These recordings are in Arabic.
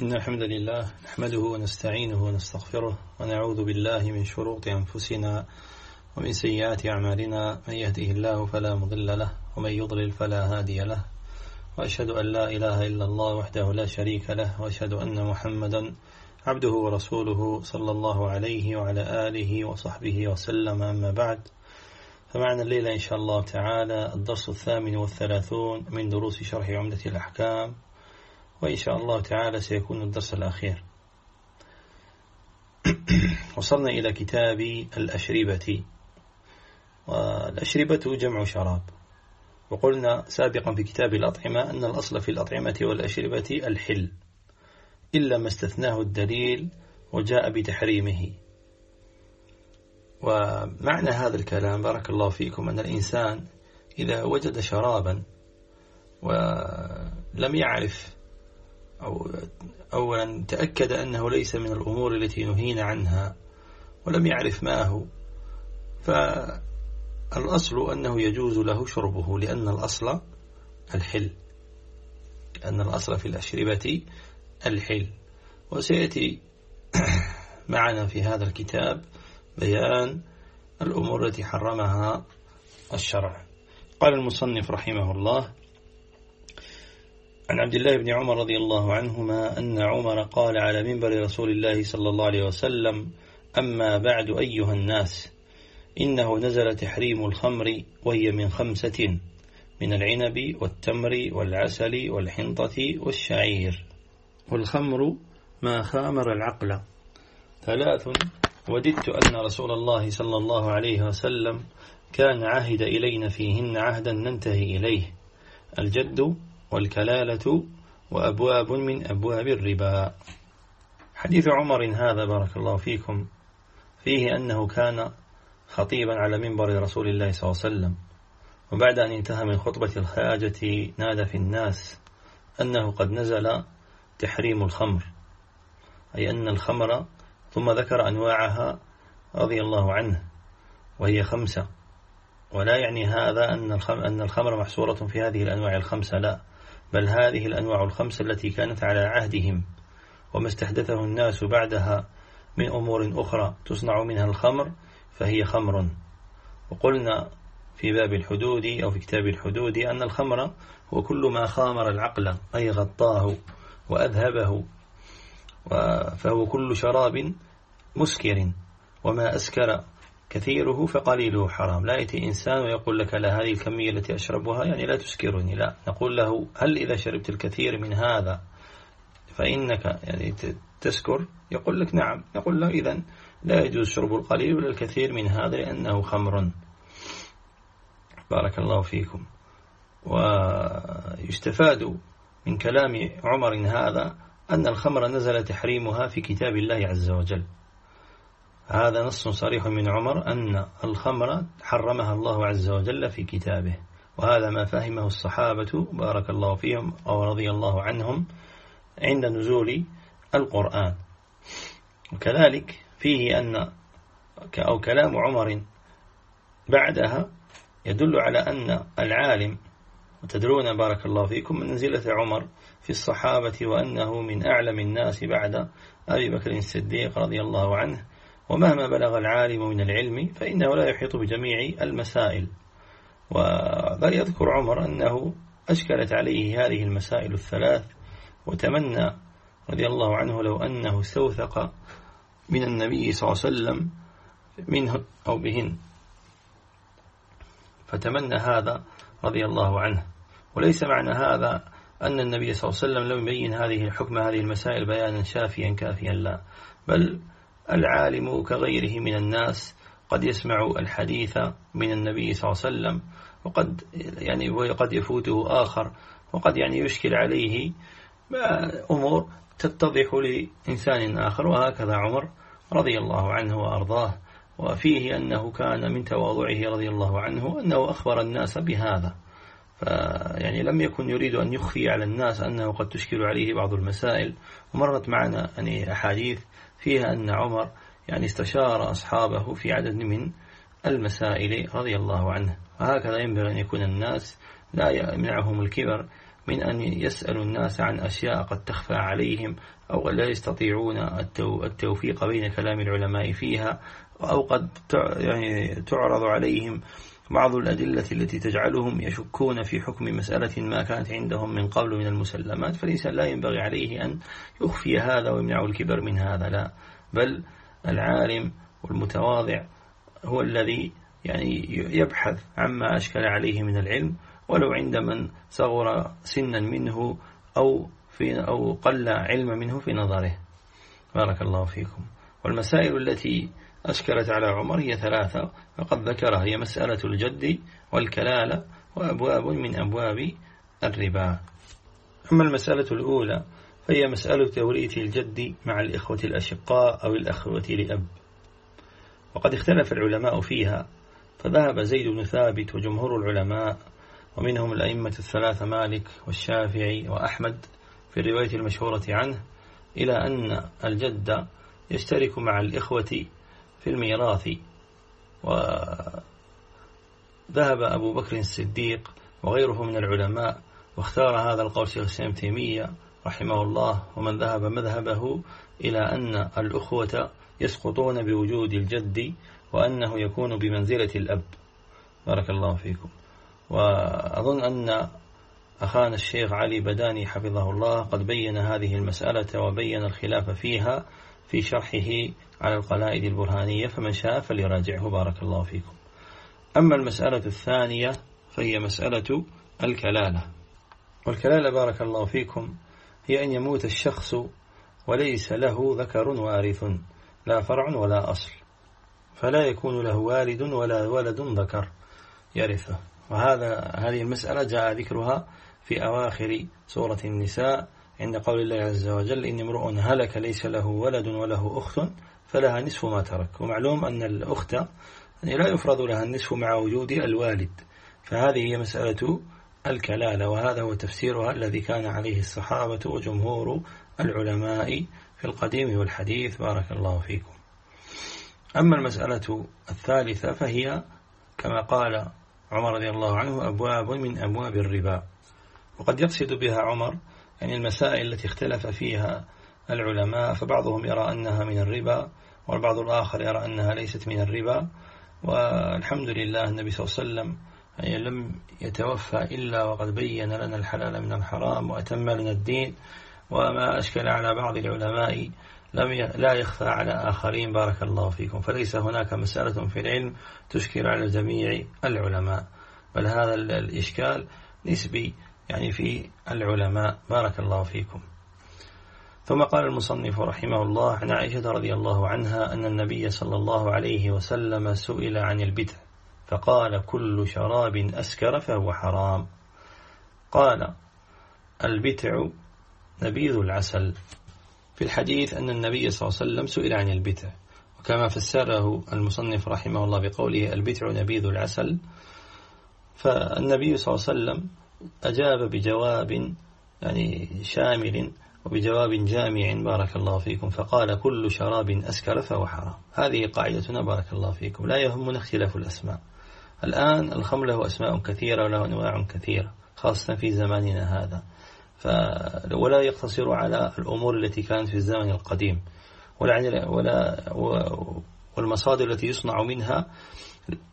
إن الحمد لله نحمده ونستعينه ونستغفره ونعوذ بالله من شرور أنفسنا ومن سيئات أعمالنا. من يهده الله فلا مضل له ومن يضلل فلا هادي له. وأشهد أن لا إله إلا الله وحده لا شريك له. وأشهد أن محمدا عبده ورسوله صلى الله عليه وعلى آله وصحبه وسلم. أما بعد فمعنا الليلة إن شاء الله تعالى الدرس الثامن والثلاثون من دروس شرح عمدة الأحكام. وإن شاء الله تعالى سيكون الدرس الأخير. وصلنا إلى كتاب الأشربة. والأشربة جمع شراب. وقلنا سابقا في كتاب الأطعمة أن الأصل في الأطعمة والأشربة الحل. إلا ما استثناه الدليل وجاء بتحريمه. ومعنى هذا الكلام بارك الله فيكم أن الإنسان إذا وجد شرابا ولم يعرف أو أولا تأكد أنه ليس من الأمور التي نهينا عنها ولم يعرف ما هو فالأصل أنه يجوز له شربه لأن الأصل الحل لأن الأصل في الأشربة الحل. وسيأتي معنا في هذا الكتاب بيان الأمور التي حرمها الشرع. قال المصنف رحمه الله عن عبد الله بن عمر رضي الله عنهما أن عمر قال على منبر رسول الله صلى الله عليه وسلم أما بعد أيها الناس إنه نزل تحريم الخمر وهي من خمسة من العنب والتمر والعسل والحنطة والشعير. والخمر ما خامر العقل. ثلاث وددت أن رسول الله صلى الله عليه وسلم كان عهد إلينا فيهن عهدا ننتهي إليه. الجد والكلالة وأبواب من أبواب الربا. حديث عمر هذا بارك الله فيكم فيه أنه كان خطيبا على منبر رسول الله صلى الله عليه وسلم وبعد أن انتهى من خطبة الحاجة نادى في الناس أنه قد نزل تحريم الخمر أي أن الخمر ثم ذكر أنواعها رضي الله عنه وهي خمسة. ولا يعني هذا أن الخمر محصورة في هذه الأنواع الخمسة لا. بل هذه الأنواع الخمسة التي كانت على عهدهم وما استحدثه الناس بعدها من أمور أخرى تصنع منها الخمر فهي خمر. وقلنا في باب الحدود أو في كتاب الحدود أن الخمر هو كل ما خامر العقل أي غطاه وأذهبه فهو كل شراب مسكر وما أسكر كثيره فقليله حرام. لا يأتي إنسان ويقول لك لا هذه الكمية التي أشربها يعني لا تسكرني. لا نقول له هل إذا شربت الكثير من هذا فإنك يعني تسكر؟ يقول لك نعم. نقول له إذا لا يجوز شرب القليل ولا الكثير من هذا لأنه خمر. بارك الله فيكم. ويستفاد من كلام عمر هذا أن الخمر نزل تحريمها في كتاب الله عز وجل. هذا نص صريح من عمر أن الخمر حرمها الله عز وجل في كتابه. وهذا ما فهمه الصحابة بارك الله فيهم أو رضي الله عنهم عند نزول القرآن. وكذلك فيه أن أو كلام عمر بعدها يدل على أن العالم وتدرون بارك الله فيكم من منزلة عمر في الصحابة وأنه من أعلم الناس بعد أبي بكر الصديق رضي الله عنه ومهما بلغ العالم من العلم فإنه لا يحيط بجميع المسائل. وبل يذكر عمر أنه أشكلت عليه هذه المسائل الثلاث وتمنى رضي الله عنه لو أنه استوثق من النبي صلى الله عليه وسلم منه أو بهن. فتمنى هذا رضي الله عنه. وليس معنى هذا أن النبي صلى الله عليه وسلم لم يبين هذه الحكم هذه المسائل بيانا شافيا كافيا لا. بل العالم كغيره من الناس قد يسمع الحديث من النبي صلى الله عليه وسلم وقد يعني وقد يفوته آخر وقد يعني يشكل عليه أمور تتضح لإنسان آخر وهكذا عمر رضي الله عنه وأرضاه. وفيه أنه كان من تواضعه رضي الله عنه أنه أخبر الناس بهذا. فيعني لم يكن يريد أن يخفي على الناس أنه قد تشكل عليه بعض المسائل. ومرت معنا يعني أحاديث فيها أن عمر يعني استشار أصحابه في عدد من المسائل رضي الله عنه. وهكذا ينبغي أن يكون الناس لا يمنعهم الكبر من أن يسألوا الناس عن أشياء قد تخفى عليهم أو لا يستطيعون التوفيق بين كلام العلماء فيها أو قد يعني تعرض عليهم بعض الأدلة التي تجعلهم يشكون في حكم مسألة ما كانت عندهم من قبل من المسلمات فالإنسان لا ينبغي عليه أن يخفي هذا ويمنع الكبر من هذا لا. بل العالم والمتواضع هو الذي يعني يبحث عما أشكل عليه من العلم ولو عند من صغر سنا منه أو, في أو قل علم منه في نظره. بارك الله فيكم. والمسائل التي أشكلت على عمر هي ثلاثة. وقد ذكرها هي مسألة الجد والكلالة وأبواب من أبواب الربا. أما المسألة الأولى فهي مسألة توريث الجد مع الإخوة الأشقاء أو الأخوة لأب. وقد اختلف العلماء فيها فذهب زيد بن ثابت وجمهور العلماء ومنهم الأئمة الثلاثة مالك والشافعي وأحمد في الرواية المشهورة عنه إلى أن الجد يشترك مع الإخوة في الميراث. وذهب أبو بكر الصديق وغيره من العلماء واختار هذا القول شيخ الإسلام تيمية رحمه الله ومن ذهب مذهبه إلى أن الأخوة يسقطون بوجود الجد وأنه يكون بمنزلة الأب. بارك الله فيكم. وأظن أن أخانا الشيخ علي بداني حفظه الله قد بين هذه المسألة وبين الخلاف فيها. في شرحه على القلائد البرهانية فمن شاء فليراجعه. بارك الله فيكم. أما المسألة الثانية فهي مسألة الكلالة. والكلالة بارك الله فيكم هي أن يموت الشخص وليس له ذكر وارث لا فرع ولا أصل. فلا يكون له والد ولا ولد ذكر يرثه. وهذا هذه المسألة جاء ذكرها في أواخر سورة النساء عند قول الله عز وجل إن امرؤ هلك ليس له ولد وله أخت فلها نصف ما ترك. ومعلوم أن الأخت يعني لا يفرض لها النصف مع وجود الوالد. فهذه هي مسألة الكلالة وهذا هو تفسيرها الذي كان عليه الصحابة وجمهور العلماء في القديم والحديث. بارك الله فيكم. أما المسألة الثالثة فهي كما قال عمر رضي الله عنه أبواب من أبواب الربا. وقد يقصد بها عمر يعني المسائل التي اختلف فيها العلماء فبعضهم يرى أنها من الربا والبعض الآخر يرى أنها ليست من الربا. والحمد لله النبي صلى الله عليه وسلم يعني لم يتوفى إلا وقد بين لنا الحلال من الحرام وأتم لنا الدين. وما أشكل على بعض العلماء لم لا يخفى على آخرين بارك الله فيكم. فليس هناك مسألة في العلم تشكل على جميع العلماء. بل هذا الإشكال نسبي يعني في العلماء. بارك الله فيكم. ثم قال المصنف رحمه الله عن عائشة رضي الله عنها أن النبي صلى الله عليه وسلم سئل عن البدع فقال كل شراب أسكر فهو حرام. قال البتع نبيذ العسل. في الحديث أن النبي صلى الله عليه وسلم سئل عن البتع وكما فسره المصنف رحمه الله بقوله البتع نبيذ العسل. فالنبي صلى الله عليه وسلم أجاب بجواب يعني شامل وبجواب جامع بارك الله فيكم فقال كل شراب أسكر فهو حرام. هذه قاعدتنا بارك الله فيكم. لا يهمنا اختلاف الأسماء. الآن الخمر له أسماء كثيرة وله أنواع كثيرة خاصة في زماننا هذا. ولا يقتصر على الأمور التي كانت في الزمن القديم ولا ولا والمصادر التي يصنع منها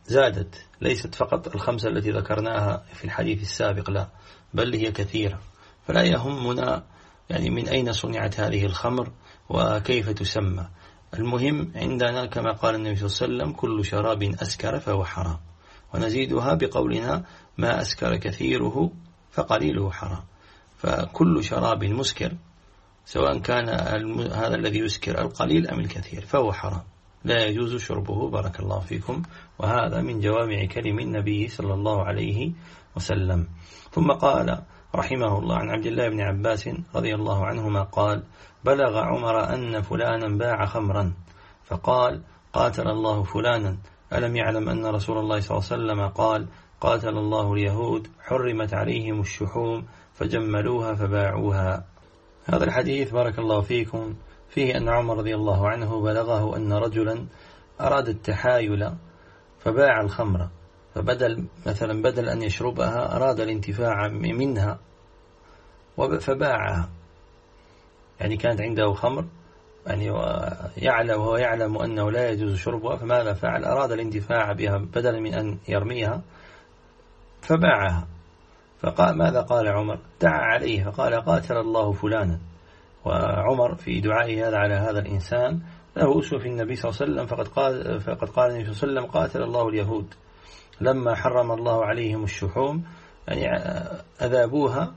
زادت ليست فقط الخمسة التي ذكرناها في الحديث السابق لا بل هي كثيرة. فلا يهمنا يعني من أين صنعت هذه الخمر وكيف تسمى. المهم عندنا كما قال النبي صلى الله عليه وسلم كل شراب أسكر فهو حرام. ونزيدها بقولنا ما أسكر كثيره فقليله حرام. فكل شراب مسكر سواء كان هذا الذي يسكر القليل أم الكثير فهو حرام. لا يجوز شربه بارك الله فيكم. وهذا من جوامع كلم النبي صلى الله عليه وسلم. ثم قال رحمه الله عن عبد الله بن عباس رضي الله عنهما قال بلغ عمر أن فلانا باع خمرا فقال قاتل الله فلانا ألم يعلم أن رسول الله صلى الله عليه وسلم قال قاتل الله اليهود حرمت عليهم الشحوم فجملوها فباعوها هذا الحديث بارك الله فيكم. فيه أن عمر رضي الله عنه بلغه أن رجلا أراد التحايل فباع الخمر فبدل مثلا بدل أن يشربها أراد الانتفاع منها فباعها. يعني كانت عنده خمر يعني يعلم وهو يعلم أنه لا يجوز شربها فماذا فعل؟ أراد الانتفاع بها بدلا من أن يرميها فباعها. فقال ماذا قال عمر؟ دعا عليه فقال قاتل الله فلانا. وعمر في دعائه هذا على هذا الإنسان. له أسوة في النبي صلى الله عليه وسلم فقد قال, فقد قال النبي صلى الله عليه وسلم قاتل الله اليهود. لما حرم الله عليهم الشحوم يعني أذابوها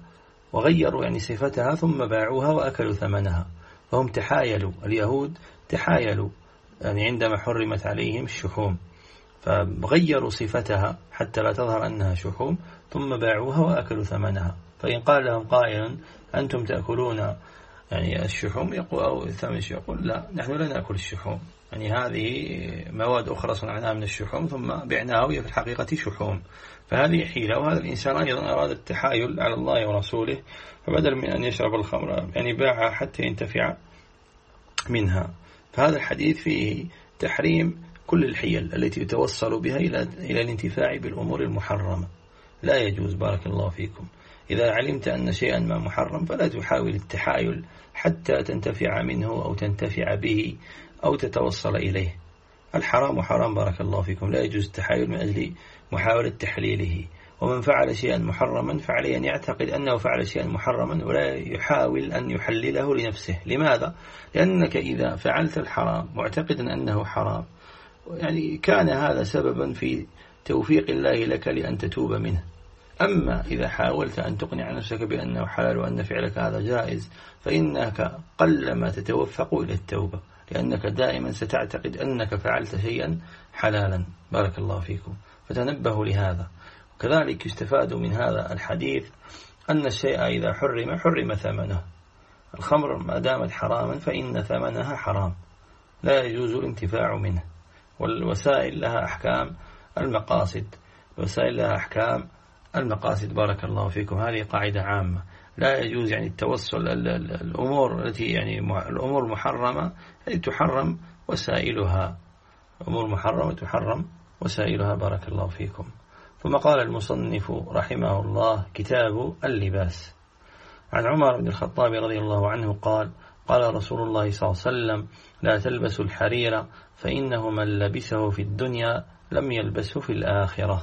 وغيروا يعني صفتها ثم باعوها وأكلوا ثمنها. فهم تحايلوا اليهود تحايلوا يعني عندما حرمت عليهم الشحوم. فغيروا صفتها حتى لا تظهر أنها شحوم ثم باعوها وأكلوا ثمنها. فإن قال لهم قائل أنتم تأكلون يعني الشحوم يقول أو ثمن يقول لا نحن لا نأكل الشحوم. يعني هذه مواد أخرى صنعناها من الشحوم ثم بعناها وهي في الحقيقة شحوم. فهذه حيلة وهذا الإنسان أيضا أراد التحايل على الله ورسوله فبدل من أن يشرب الخمر يعني باعها حتى ينتفع منها. فهذا الحديث فيه تحريم كل الحيل التي يتوصل بها إلى الانتفاع بالأمور المحرمة. لا يجوز بارك الله فيكم. إذا علمت أن شيئا ما محرم فلا تحاول التحايل حتى تنتفع منه أو تنتفع به أو تتوصل إليه. الحرام حرام بارك الله فيكم. لا يجوز التحايل من أجل محاولة تحليله. ومن فعل شيئا محرما فعليه أن يعتقد أنه فعل شيئا محرما ولا يحاول أن يحلله لنفسه. لماذا؟ لأنك إذا فعلت الحرام معتقدا أنه حرام. يعني كان هذا سببا في توفيق الله لك لأن تتوب منه. أما إذا حاولت أن تقنع نفسك بأنه حلال وأن فعلك هذا جائز فإنك قلما تتوفق إلى التوبة لأنك دائما ستعتقد أنك فعلت شيئا حلالا. بارك الله فيكم. فتنبهوا لهذا. وكذلك يستفاد من هذا الحديث أن الشيء إذا حرم حرم ثمنه. الخمر ما دامت حراما فإن ثمنها حرام. لا يجوز الانتفاع منه. والوسائل لها أحكام المقاصد. الوسائل لها أحكام المقاصد. بارك الله فيكم. هذه قاعدة عامة. لا يجوز يعني التوصل الأمور التي يعني الأمور محرمة تحرم وسائلها. أمور محرمة تحرم وسائلها. بارك الله فيكم. ثم قال المصنف رحمه الله كتاب اللباس. عن عمر بن الخطاب رضي الله عنه قال قال رسول الله صلى الله عليه وسلم لا تلبسوا الحرير فإنه من لبسه في الدنيا لم يلبسه في الآخرة.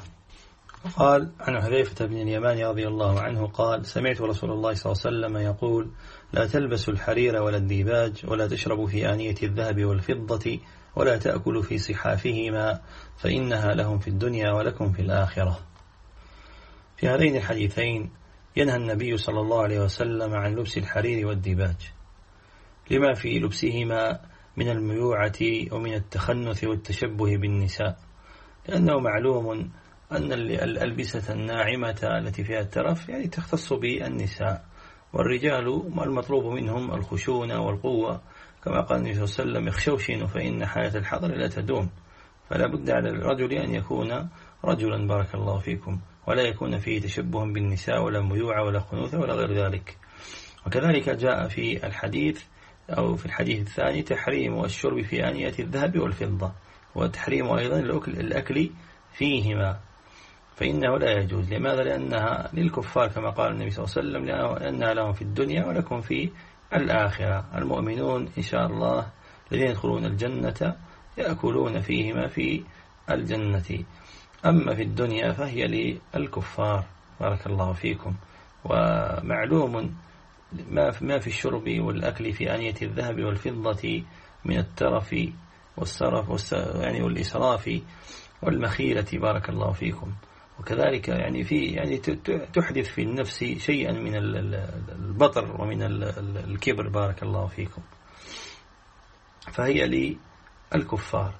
قال عن حذيفة بن اليمان رضي الله عنه قال سمعت رسول الله صلى الله عليه وسلم يقول لا تلبسوا الحرير ولا الديباج ولا تشربوا في آنية الذهب والفضة ولا تأكلوا في صحافهما فإنها لهم في الدنيا ولكم في الآخرة. في هذين الحديثين ينهى النبي صلى الله عليه وسلم عن لبس الحرير والديباج. لما في لبسهما من الميوعة ومن التخنث والتشبه بالنساء لأنه معلوم أن الألبسة الناعمة التي فيها الترف يعني تختص بالنساء والرجال المطلوب منهم الخشونة والقوة. كما قال النبي صلى الله عليه وسلم اخشوشن فإن حياة الحضر لا تدوم. فلا بد على الرجل أن يكون رجلا بارك الله فيكم ولا يكون فيه تشبه بالنساء ولا ميوعة ولا خنوثة ولا غير ذلك. وكذلك جاء في الحديث أو في الحديث الثاني تحريم الشرب في آنية الذهب والفضة وتحريم أيضا الأكل فيهما. فإنه لا يجوز. لماذا؟ لأنها للكفار كما قال النبي صلى الله عليه وسلم لأنها لهم في الدنيا ولكم في الآخرة. المؤمنون إن شاء الله الذين يدخلون الجنة يأكلون فيهما في الجنة. أما في الدنيا فهي للكفار. بارك الله فيكم. ومعلوم ما في الشرب والأكل في آنية الذهب والفضة من الترف والسرف يعني والإسراف والمخيلة. بارك الله فيكم. وكذلك يعني في يعني تحدث في النفس شيئا من البطر ومن الكبر. بارك الله فيكم. فهي للكفار.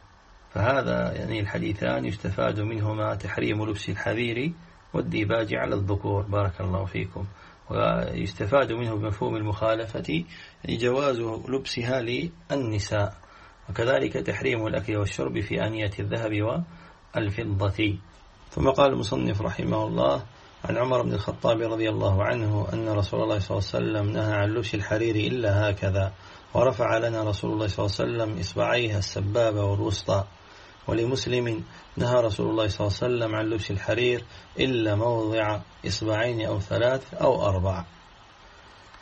فهذا يعني الحديثان يستفاد منهما تحريم لبس الحذير والديباج على الذكور. بارك الله فيكم. ويستفاد منه بمفهوم المخالفة يعني جواز لبسها للنساء. وكذلك تحريم الأكل والشرب في آنية الذهب والفضة. ثم قال المصنف رحمه الله عن عمر بن الخطاب رضي الله عنه أن رسول الله صلى الله عليه وسلم نهى عن لبس الحرير إلا هكذا ورفع لنا رسول الله صلى الله عليه وسلم إصبعيها السبابة والوسطى ولمسلم نهى رسول الله صلى الله عليه وسلم عن لبس الحرير إلا موضع إصبعين أو ثلاث أو أربع.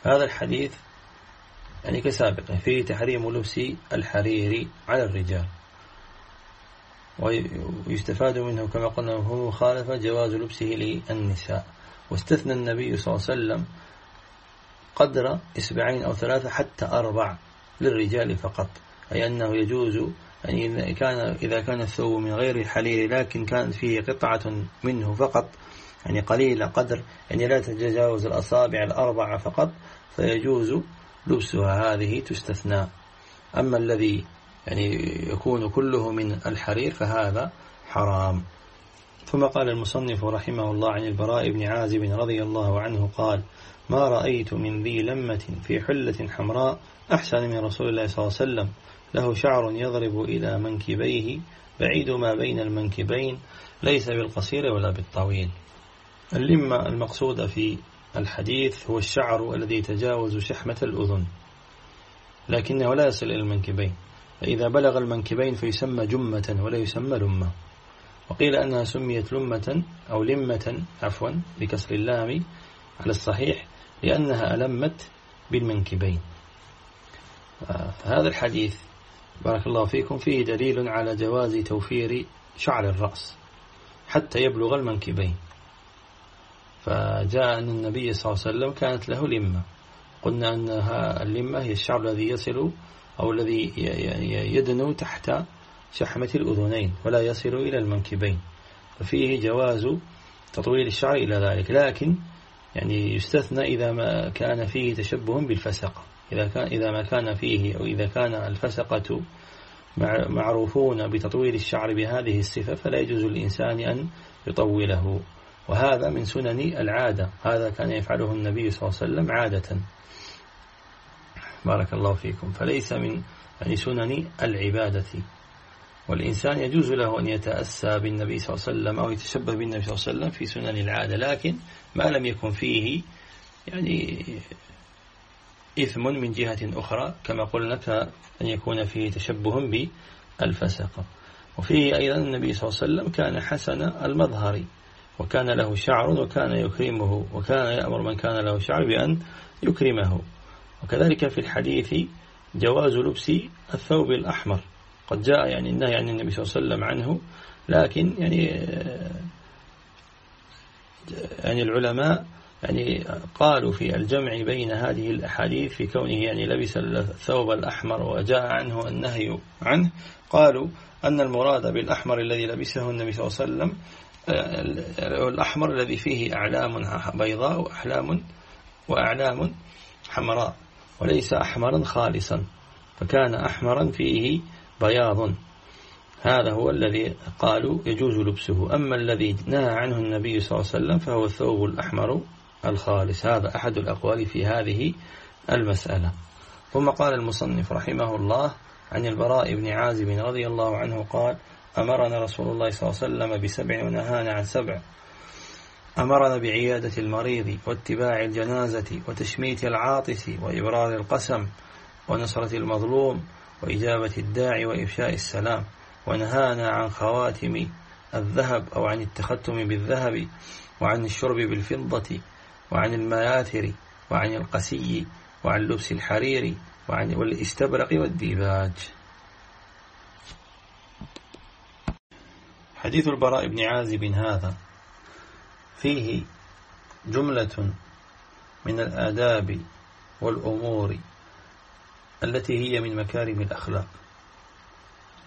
هذا الحديث يعني كسابقه فيه تحريم لبس الحرير على الرجال. ويستفاد منه كما قلنا هو مخالفة جواز لبسه للنساء. واستثنى النبي صلى الله عليه وسلم قدر إسبعين أو ثلاثة حتى أربع للرجال فقط. أي أنه يجوز يعني كان إذا كان الثوب من غير الحرير لكن كانت فيه قطعة منه فقط يعني قليلة قدر يعني لا تتجاوز الأصابع الأربعة فقط فيجوز لبسها. هذه تستثنى. أما الذي يعني يكون كله من الحرير فهذا حرام. ثم قال المصنف رحمه الله عن البراء بن عازب رضي الله عنه قال ما رأيت من ذي لمة في حلة حمراء أحسن من رسول الله صلى الله عليه وسلم. له شعر يضرب إلى منكبيه بعيد ما بين المنكبين ليس بالقصير ولا بالطويل. اللمة المقصودة في الحديث هو الشعر الذي يتجاوز شحمة الأذن لكنه لا يصل إلى المنكبين. فإذا بلغ المنكبين فيسمى جمة ولا يسمى لمة. وقيل أنها سميت لمة أو لمة عفوا بكسر اللام على الصحيح لأنها ألمت بالمنكبين. هذا الحديث بارك الله فيكم فيه دليل على جواز توفير شعر الرأس حتى يبلغ المنكبين. فجاء أن النبي صلى الله عليه وسلم كانت له لمة. قلنا أنها اللمة هي الشعر الذي يصل أو الذي يدنو تحت شحمة الأذنين ولا يصل إلى المنكبين. ففيه جواز تطويل الشعر إلى ذلك. لكن يعني يستثنى إذا ما كان فيه تشبه بالفسقة إذا, كان إذا ما كان فيه أو إذا كان الفسقة معروفون بتطويل الشعر بهذه الصفة فلا يجوز للإنسان أن يطوله. وهذا من سنن العادة. هذا كان يفعله النبي صلى الله عليه وسلم عادة. بارك الله فيكم. فليس من يعني سنن العبادة. والإنسان يجوز له أن يتأسى بالنبي صلى الله عليه وسلم أو يتشبه بالنبي صلى الله عليه وسلم في سنن العادة لكن ما لم يكن فيه يعني إثم من جهة أخرى كما قلنا أن يكون فيه تشبه بالفسق. وفيه أيضا النبي صلى الله عليه وسلم كان حسن المظهر وكان له شعر وكان يكرمه وكان يأمر من كان له شعر بأن يكرمه. وكذلك في الحديث جواز لبس الثوب الأحمر. قد جاء يعني النهي عن النبي صلى الله عليه وسلم عنه لكن يعني يعني العلماء يعني قالوا في الجمع بين هذه الأحاديث في كونه يعني لبس الثوب الأحمر وجاء عنه النهي عنه. قالوا أن المراد بالأحمر الذي لبسه النبي صلى الله عليه وسلم الأحمر الذي فيه أعلام بيضاء وأحلام وأعلام حمراء. وليس أحمرا خالصا فكان أحمرا فيه بياض. هذا هو الذي قالوا يجوز لبسه. أما الذي نهى عنه النبي صلى الله عليه وسلم فهو الثوب الأحمر الخالص. هذا أحد الأقوال في هذه المسألة. ثم قال المصنف رحمه الله عن البراء بن عازب رضي الله عنه قال أمرنا رسول الله صلى الله عليه وسلم بسبع ونهانا عن سبع. أمرنا بعيادة المريض واتباع الجنازة وتشميت العاطس وإبرار القسم ونصرة المظلوم وإجابة الداعي وإفشاء السلام ونهانا عن خواتم الذهب أو عن التختم بالذهب وعن الشرب بالفضة وعن المياثر وعن القسي وعن لبس الحرير وعن والاستبرق والديباج. حديث البراء بن عازب هذا. فيه جملة من الآداب والأمور التي هي من مكارم الأخلاق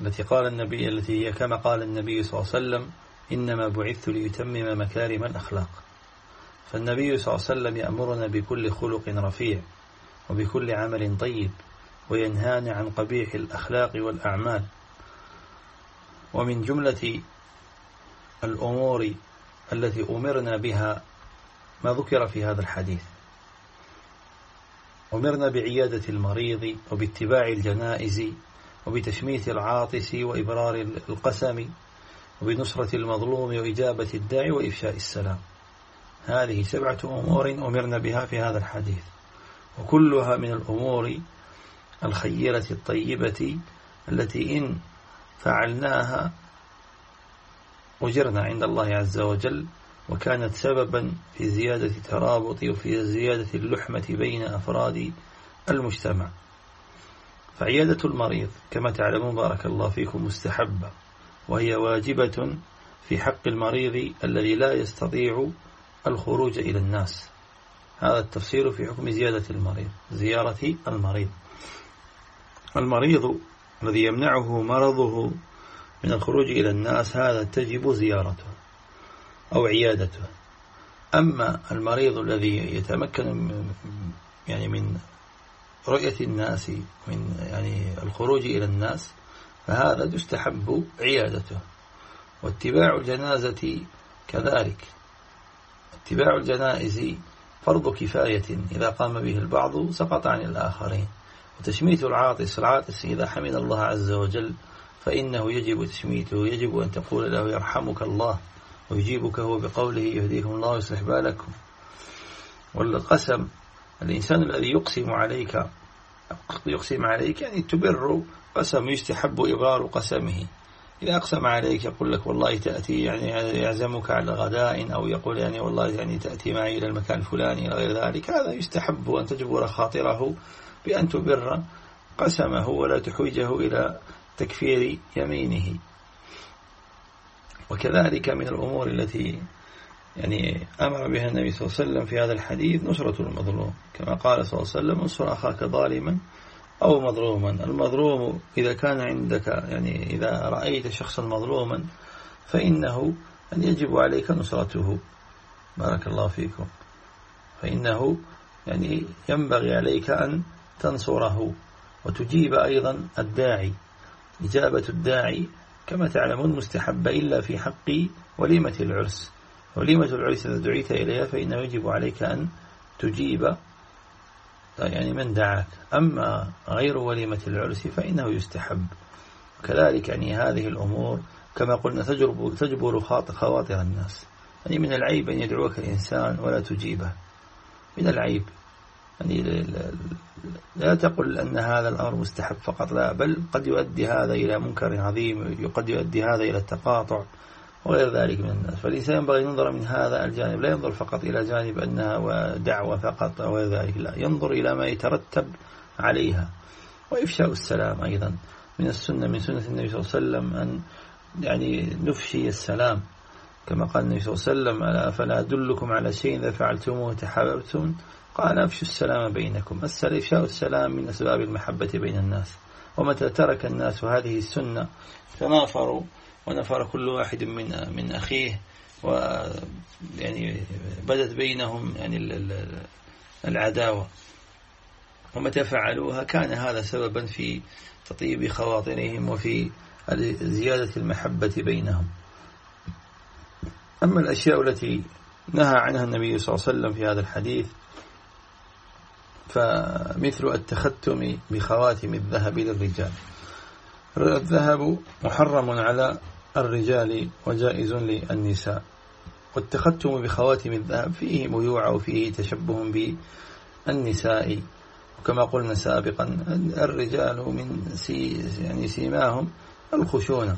التي قال النبي التي هي كما قال النبي صلى الله عليه وسلم إنما بعثت ليتمم مكارم الأخلاق فالنبي صلى الله عليه وسلم يأمرنا بكل خلق رفيع وبكل عمل طيب وينهانا عن قبيح الأخلاق والأعمال. ومن جملة الأمور التي أمرنا بها ما ذكر في هذا الحديث. أمرنا بعيادة المريض وباتباع الجنائز وبتشميت العاطس وإبرار القسم وبنصرة المظلوم وإجابة الداعي وإفشاء السلام. هذه سبعة أمور أمرنا بها في هذا الحديث وكلها من الأمور الخيرة الطيبة التي إن فعلناها أجرنا عند الله عز وجل وكانت سببا في زيادة ترابط وفي زيادة اللحمة بين أفراد المجتمع. فعيادة المريض كما تعلمون بارك الله فيكم مستحبة وهي واجبة في حق المريض الذي لا يستطيع الخروج إلى الناس. هذا التفسير في حكم زيادة المريض زيارة المريض. المريض الذي يمنعه مرضه من الخروج إلى الناس هذا تجب زيارته أو عيادته. أما المريض الذي يتمكن يعني من رؤية الناس من يعني الخروج إلى الناس فهذا تستحب عيادته. واتباع الجنازة كذلك. اتباع الجنائز فرض كفاية إذا قام به البعض سقط عن الآخرين. وتشميت العاطس العاطس إذا حمد الله عز وجل فإنه يجب تشميته يجب أن تقول له يرحمك الله ويجيبك هو بقوله يهديكم الله ويصلح بالكم. والقسم الإنسان الذي يقسم عليك يقسم عليك يعني تبر قسم يستحب إبرار قسمه. إذا أقسم عليك يقول لك والله تأتي يعني يعزمك على غداء أو يقول يعني والله يعني تأتي معي إلى المكان الفلاني إلى غير ذلك هذا يستحب أن تجبر خاطره بأن تبر قسمه ولا تحوجه إلى تكفير يمينه. وكذلك من الأمور التي يعني أمر بها النبي صلى الله عليه وسلم في هذا الحديث نصرة المظلوم. كما قال صلى الله عليه وسلم انصر أخاك ظالما أو مظلوما. المظلوم إذا كان عندك يعني إذا رأيت شخصا مظلوما فإنه أن يجب عليك نصرته. بارك الله فيكم. فإنه يعني ينبغي عليك أن تنصره. وتجيب أيضا الداعي. إجابة الداعي كما تعلمون مستحبة إلا في حق وليمة العرس. وليمة العرس إذا دعيت إليها فإنه يجب عليك أن تجيب يعني من دعاك. أما غير وليمة العرس فإنه يستحب. كذلك يعني هذه الأمور كما قلنا تجرب تجبر خواطر الناس. يعني من العيب أن يدعوك الإنسان ولا تجيبه. من العيب. يعني لا تقل أن هذا الأمر مستحب فقط لا بل قد يؤدي هذا إلى منكر عظيم قد يؤدي هذا إلى التقاطع وغير ذلك من الناس. فالإنسان ينبغي ينظر من هذا الجانب لا ينظر فقط إلى جانب أنها دعوة فقط أو غير ذلك لا ينظر إلى ما يترتب عليها. وإفشاء السلام أيضا من السنة من سنة النبي صلى الله عليه وسلم أن يعني نفشي السلام. كما قال النبي صلى الله عليه وسلم ألا فلا أدلكم على شيء إذا فعلتموه تحاببتم قال أفشوا السلام بينكم. إفشاء السلام من أسباب المحبة بين الناس. ومتى ترك الناس هذه السنة؟ تنافروا ونفر كل واحد من من أخيه و يعني بدت بينهم يعني العداوة. ومتى فعلوها؟ كان هذا سببا في تطيب خواطرهم وفي زيادة المحبة بينهم. أما الأشياء التي نهى عنها النبي صلى الله عليه وسلم في هذا الحديث فمثل التختم بخواتم الذهب للرجال. الذهب محرم على الرجال وجائز للنساء. والتختم بخواتم الذهب فيه ميوعة وفيه تشبه بالنساء. وكما قلنا سابقا الرجال من سي يعني سيماهم الخشونة.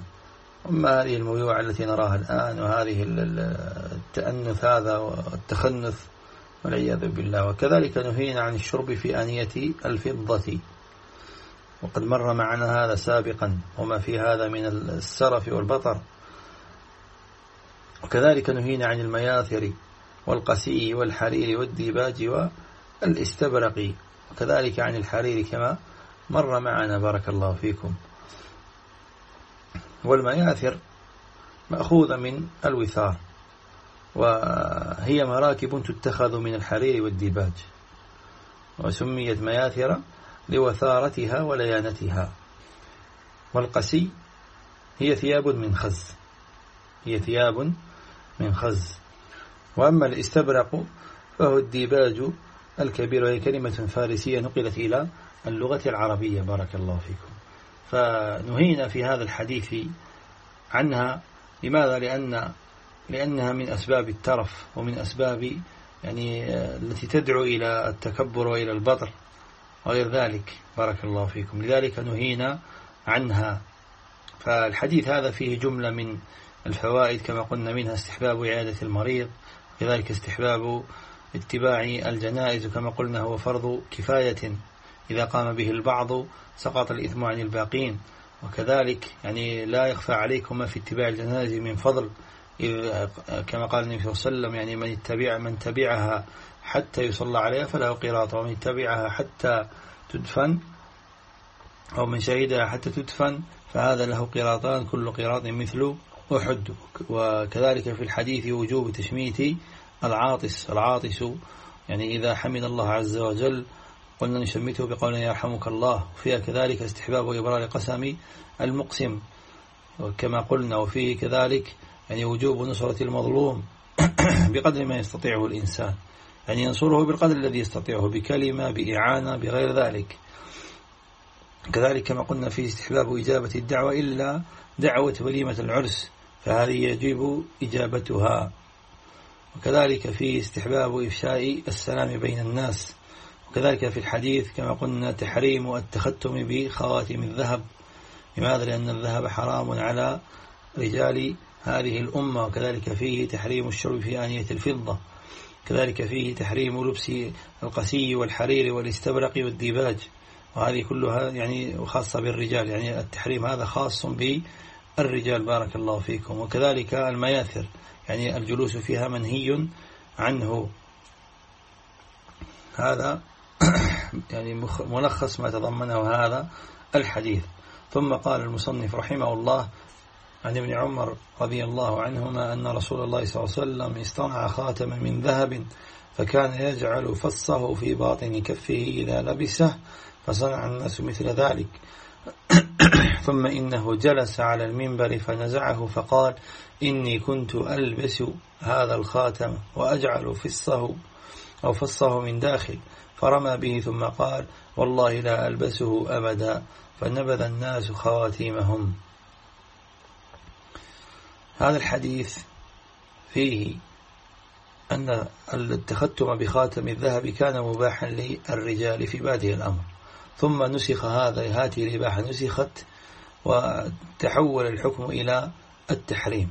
أما هذه الميوعة التي نراها الآن وهذه التأنث هذا والتخنث والعياذ بالله. وكذلك نهينا عن الشرب في آنية الفضة. وقد مر معنا هذا سابقا وما في هذا من السرف والبطر. وكذلك نهينا عن المياثر والقسي والحرير والديباج والاستبرق. وكذلك عن الحرير كما مر معنا بارك الله فيكم. والمياثر مأخوذة من الوثار. وهي مراكب تتخذ من الحرير والديباج وسميت مياثر لوثارتها وليانتها. والقسي هي ثياب من خز هي ثياب من خز. وأما الاستبرق فهو الديباج الكبير وهي كلمة فارسية نقلت إلى اللغة العربية. بارك الله فيكم. فنهينا في هذا الحديث عنها. لماذا؟ لأن لأنها من أسباب الترف ومن أسباب يعني التي تدعو إلى التكبر وإلى البطر وغير ذلك. بارك الله فيكم. لذلك نهينا عنها. فالحديث هذا فيه جملة من الفوائد كما قلنا منها استحباب عيادة المريض كذلك استحباب اتباع الجنائز كما قلنا هو فرض كفاية. إذا قام به البعض سقط الإثم عن الباقين. وكذلك يعني لا يخفى عليكم ما في اتباع الجنائز من فضل. كما قال النبي صلى الله عليه وسلم يعني من اتبع من تبعها حتى يصلى عليها فله قراط ومن اتبعها حتى تدفن أو من شهدها حتى تدفن فهذا له قراطان كل قراط مثل أحد. وكذلك في الحديث وجوب تشميت العاطس. العاطس يعني إذا حمد الله عز وجل قلنا نشمته بقولنا يرحمك الله وفيها كذلك استحباب إبرار قسم المقسم. كما قلنا وفيه كذلك يعني وجوب نصرة المظلوم بقدر ما يستطيعه الإنسان يعني ينصره بالقدر الذي يستطيعه بكلمة بإعانة بغير ذلك. كذلك كما قلنا فيه استحباب إجابة الدعوة إلا دعوة وليمة العرس فهذه يجب إجابتها. وكذلك فيه استحباب إفشاء السلام بين الناس. وكذلك في الحديث كما قلنا تحريم التختم بخواتم الذهب. لماذا؟ لأن الذهب حرام على رجال هذه الأمة وكذلك فيه تحريم الشرب في آنية الفضة كذلك فيه تحريم لبس القسي والحرير والاستبرق والديباج وهذه كلها يعني خاصة بالرجال يعني التحريم هذا خاص بالرجال بارك الله فيكم. وكذلك المياثر يعني الجلوس فيها منهي عنه. هذا يعني ملخص ما تضمنه هذا الحديث. ثم قال المصنف رحمه الله عن ابن عمر رضي الله عنهما أن رسول الله صلى الله عليه وسلم اصطنع خاتما من ذهب فكان يجعل فصه في باطن كفه إذا لبسه فصنع الناس مثل ذلك. ثم إنه جلس على المنبر فنزعه فقال إني كنت ألبس هذا الخاتم وأجعل فصه أو فصه من داخل. فرمى به ثم قال والله لا ألبسه أبدا. فنبذ الناس خواتيمهم. هذا الحديث فيه أن التختم بخاتم الذهب كان مباحا للرجال في بادئ الأمر. ثم نسخ هذا هذه الإباحة نسخت وتحول الحكم إلى التحريم.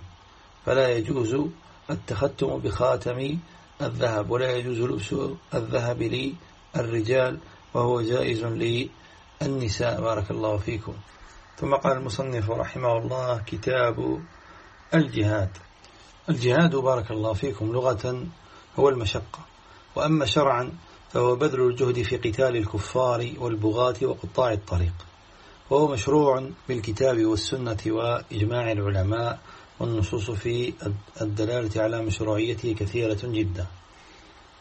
فلا يجوز التختم بخاتم الذهب ولا يجوز لبس الذهب للرجال وهو جائز للنساء. بارك الله فيكم. ثم قال المصنف رحمه الله كتاب الجهاد. الجهاد بارك الله فيكم لغة هو المشقة وأما شرعا فهو بذل الجهد في قتال الكفار والبغاة وقطاع الطريق وهو مشروع بالكتاب والسنة وإجماع العلماء والنصوص في الدلالة على مشروعيته كثيرة جدا.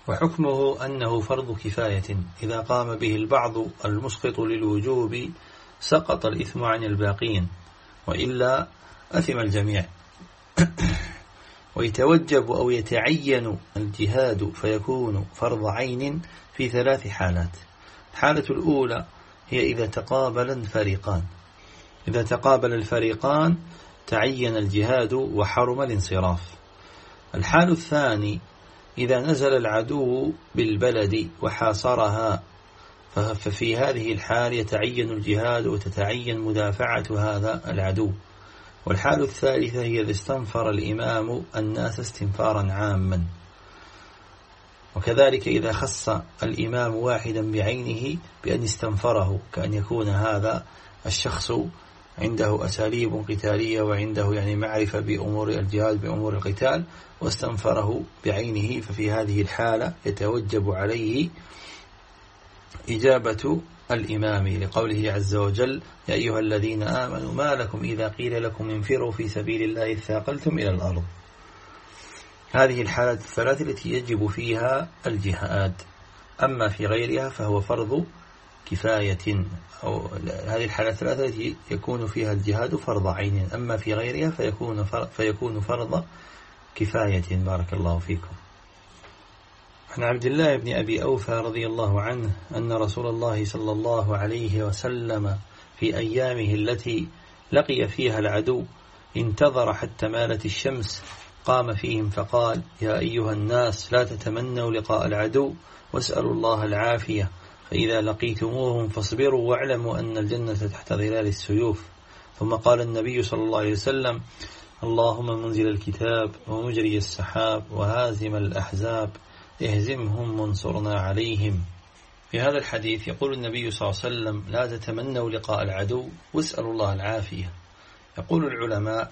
وحكمه أنه فرض كفاية إذا قام به البعض المسقط للوجوب سقط الإثم عن الباقين وإلا أثم الجميع. ويتوجب أو يتعين الجهاد فيكون فرض عين في ثلاث حالات. الحالة الأولى هي إذا تقابل الفريقان. إذا تقابل الفريقان تعين الجهاد وحرم الانصراف. الحال الثاني إذا نزل العدو بالبلد وحاصرها ففي هذه الحال يتعين الجهاد وتتعين مدافعة هذا العدو. والحال الثالثة هي إذا استنفر الإمام الناس استنفارا عاما. وكذلك إذا خص الإمام واحدا بعينه بأن استنفره كأن يكون هذا الشخص عنده أساليب قتالية وعنده يعني معرفة بأمور الجهاد بأمور القتال واستنفره بعينه ففي هذه الحالة يتوجب عليه إجابة الإمام لقوله عز وجل يا أيها الذين آمنوا ما لكم إذا قيل لكم انفروا في سبيل الله ثاقلتم إلى الأرض. هذه الحالات الثلاث التي يجب فيها الجهاد. أما في غيرها فهو فرض كفاية أو هذه الحالات الثلاثة التي يكون فيها الجهاد فرض عين. أما في غيرها فيكون فيكون فرض كفاية. بارك الله فيكم. عن عبد الله بن أبي أوفى رضي الله عنه أن رسول الله صلى الله عليه وسلم في أيامه التي لقي فيها العدو انتظر حتى مالت الشمس قام فيهم فقال يا أيها الناس لا تتمنوا لقاء العدو واسألوا الله العافية فإذا لقيتموهم فاصبروا واعلموا أن الجنة تحت ظلال السيوف. ثم قال النبي صلى الله عليه وسلم اللهم منزل الكتاب ومجري السحاب وهازم الأحزاب اهزمهم وانصرنا عليهم. في هذا الحديث يقول النبي صلى الله عليه وسلم لا تتمنوا لقاء العدو واسألوا الله العافية. يقول العلماء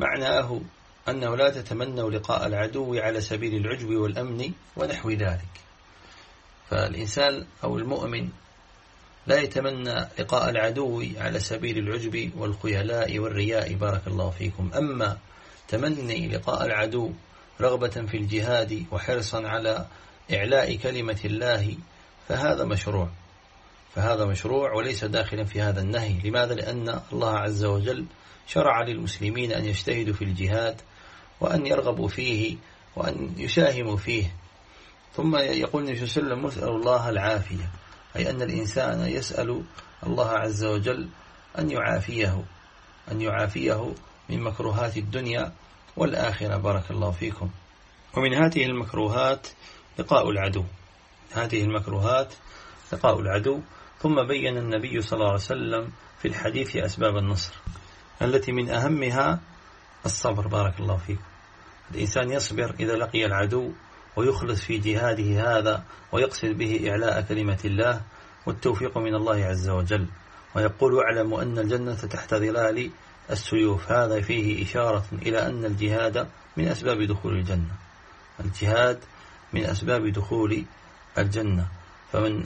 معناه أنه لا تتمنوا لقاء العدو على سبيل العجب والأمن ونحو ذلك. فالإنسان أو المؤمن لا يتمنى لقاء العدو على سبيل العجب والخيلاء والرياء بارك الله فيكم. أما تمني لقاء العدو رغبة في الجهاد وحرصا على إعلاء كلمة الله فهذا مشروع. فهذا مشروع وليس داخلا في هذا النهي. لماذا؟ لأن الله عز وجل شرع للمسلمين أن يجتهدوا في الجهاد وأن يرغبوا فيه وأن يساهموا فيه. ثم يقول النبي صلى الله عليه وسلم اسأل الله العافية. أي أن الإنسان يسأل الله عز وجل أن يعافيه أن يعافيه من مكروهات الدنيا والآخرة بارك الله فيكم. ومن هذه المكروهات لقاء العدو. هذه المكروهات لقاء العدو. ثم بين النبي صلى الله عليه وسلم في الحديث أسباب النصر التي من أهمها الصبر. بارك الله فيكم. الإنسان يصبر إذا لقي العدو ويخلص في جهاده هذا ويقصد به إعلاء كلمة الله والتوفيق من الله عز وجل. ويقول اعلم أن الجنة تحت ظلال السيوف. هذا فيه إشارة إلى أن الجهاد من أسباب دخول الجنة. الجهاد من أسباب دخول الجنة. فمن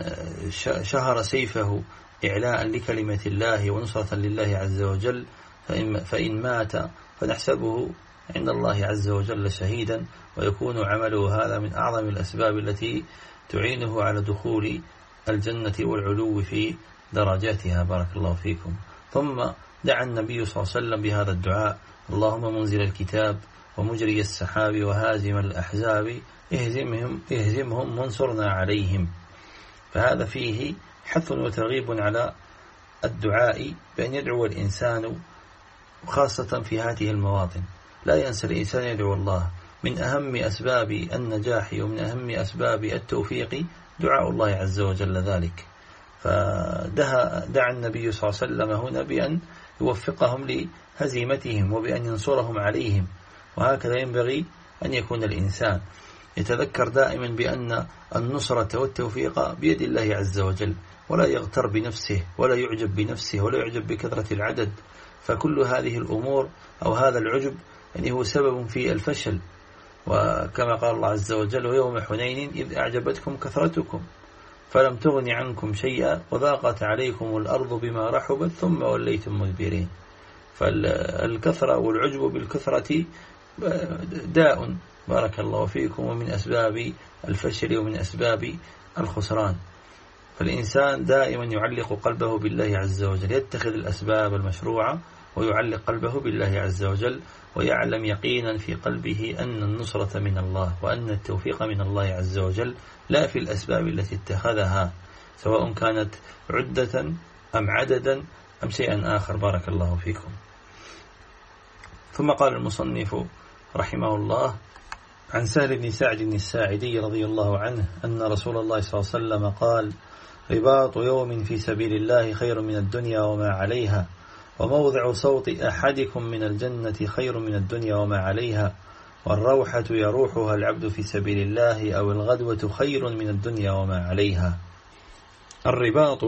شهر سيفه إعلاء لكلمة الله ونصرة لله عز وجل فإن, فإن مات فنحسبه عند الله عز وجل شهيدا ويكون عمله هذا من أعظم الأسباب التي تعينه على دخول الجنة والعلو في درجاتها. بارك الله فيكم. ثم دعا النبي صلى الله عليه وسلم بهذا الدعاء. اللهم منزل الكتاب ومجري السحاب وهازم الأحزاب اهزمهم, اهزمهم وانصرنا عليهم. فهذا فيه حث وترغيب على الدعاء بأن يدعو الإنسان خاصة في هذه المواطن. لا ينسى الإنسان يدعو الله. من أهم أسباب النجاح ومن أهم أسباب التوفيق دعاء الله عز وجل ذلك. فدعا النبي صلى الله عليه وسلم هنا بأن يوفقهم لهزيمتهم وبأن ينصرهم عليهم. وهكذا ينبغي أن يكون الإنسان يتذكر دائما بأن النصرة والتوفيق بيد الله عز وجل ولا يغتر بنفسه ولا يعجب بنفسه ولا يعجب بكثرة العدد. فكل هذه الأمور أو هذا العجب يعني هو سبب في الفشل. وكما قال الله عز وجل ويوم حنين إذ أعجبتكم كثرتكم. فلم تغن عنكم شيئا وضاقت عليكم الأرض بما رحبت ثم وليتم مدبرين. فالكثرة والعجب بالكثرة داء. بارك الله فيكم ومن أسباب الفشل ومن أسباب الخسران. فالإنسان دائما يعلق قلبه بالله عز وجل يتخذ الأسباب المشروعة ويعلق قلبه بالله عز وجل. ويعلم يقينا في قلبه أن النصرة من الله وأن التوفيق من الله عز وجل لا في الأسباب التي اتخذها سواء كانت عدة أم عددا أم شيئا آخر. بارك الله فيكم. ثم قال المصنف رحمه الله عن سهل بن سعد الساعدي رضي الله عنه أن رسول الله صلى الله عليه وسلم قال رباط يوم في سبيل الله خير من الدنيا وما عليها وموضع صوت أحدكم من الجنة خير من الدنيا وما عليها والروحة يروحها العبد في سبيل الله أو الغدوة خير من الدنيا وما عليها. الرباط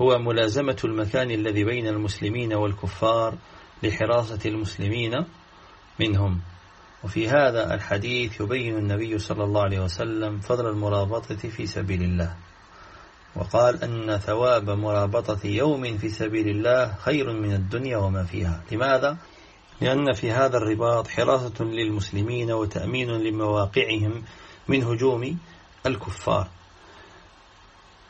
هو ملازمة المكان الذي بين المسلمين والكفار لحراسة المسلمين منهم. وفي هذا الحديث يبين النبي صلى الله عليه وسلم فضل المرابطة في سبيل الله. وقال أن ثواب مرابطة يوم في سبيل الله خير من الدنيا وما فيها. لماذا؟ لأن في هذا الرباط حراسة للمسلمين وتأمين لمواقعهم من هجوم الكفار.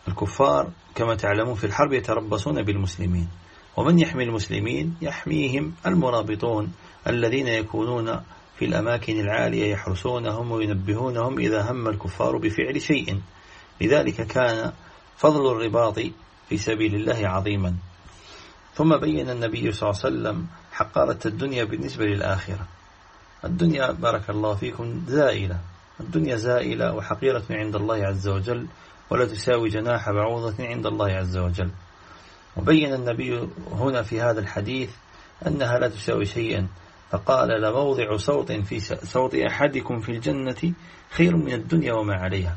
الكفار كما تعلمون في الحرب يتربصون بالمسلمين ومن يحمي المسلمين يحميهم المرابطون الذين يكونون في الأماكن العالية يحرسونهم وينبهونهم إذا هم الكفار بفعل شيء. لذلك كان فضل الرباط في سبيل الله عظيما. ثم بين النبي صلى الله عليه وسلم حقارة الدنيا بالنسبة للآخرة. الدنيا بارك الله فيكم زائلة. الدنيا زائلة وحقيرة عند الله عز وجل ولا تساوي جناح بعوضة عند الله عز وجل. وبين النبي هنا في هذا الحديث أنها لا تساوي شيئا. فقال لموضع صوت في صوت أحدكم في الجنة خير من الدنيا وما عليها.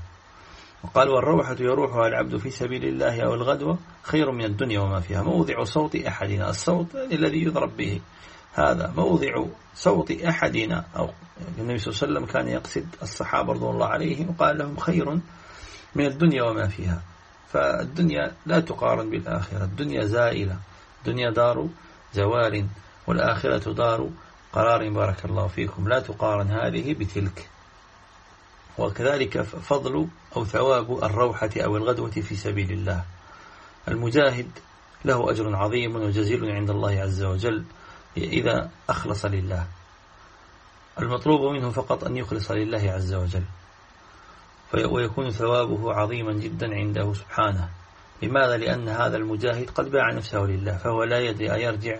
وقال والروحة يروحها العبد في سبيل الله أو الغدوة خير من الدنيا وما فيها. موضع صوت أحدنا. الصوت الذي يضرب به. هذا موضع صوت أحدنا. أو النبي صلى الله عليه وسلم كان يقصد الصحابة رضي الله عليهم وقال لهم خير من الدنيا وما فيها. فالدنيا لا تقارن بالآخرة. الدنيا زائلة. الدنيا دار زوال والآخرة دار قرار بارك الله فيكم. لا تقارن هذه بتلك. وكذلك فضل أو ثواب الروحة أو الغدوة في سبيل الله. المجاهد له أجر عظيم وجزيل عند الله عز وجل إذا أخلص لله. المطلوب منه فقط أن يخلص لله عز وجل. ويكون ثوابه عظيما جدا عنده سبحانه. لماذا؟ لأن هذا المجاهد قد باع نفسه لله فهو لا يدري أيرجع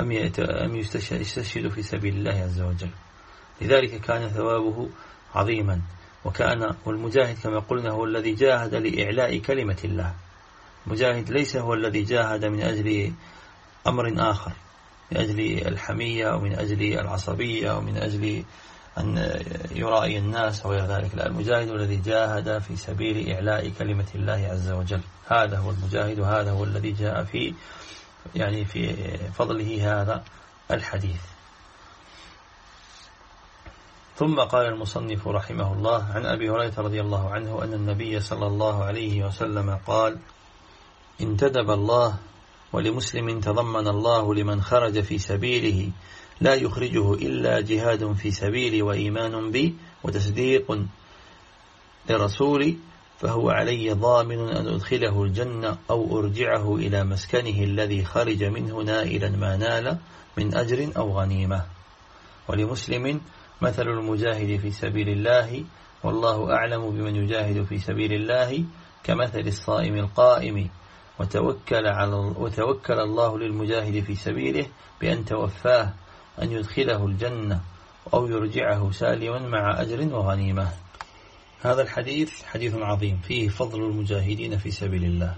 أم يستشهد في سبيل الله عز وجل. لذلك كان ثوابه عظيما. وكان والمجاهد كما قلنا هو الذي جاهد لإعلاء كلمة الله. المجاهد ليس هو الذي جاهد من أجل أمر آخر من أجل الحمية أو من أجل العصبية أو من أجل أن يرائي الناس أو غير ذلك. لا المجاهد الذي جاهد في سبيل إعلاء كلمة الله عز وجل. هذا هو المجاهد وهذا هو الذي جاء في يعني في فضله هذا الحديث. ثم قال المصنف رحمه الله عن أبي هريرة رضي الله عنه أن النبي صلى الله عليه وسلم قال انتدب الله ولمسلم تضمن الله لمن خرج في سبيله لا يخرجه إلا جهاد في سبيل وإيمان بي وتصديق لرسولي فهو علي ضامن أن أدخله الجنة أو أرجعه إلى مسكنه الذي خرج منه نائلا ما نال من أجر أو غنيمة. ولمسلم مثل المجاهد في سبيل الله والله أعلم بمن يجاهد في سبيل الله كمثل الصائم القائم. وتوكل, على وتوكل الله للمجاهد في سبيله بأن توفاه أن يدخله الجنة أو يرجعه سالما مع أجر وغنيمة. هذا الحديث حديث عظيم فيه فضل المجاهدين في سبيل الله.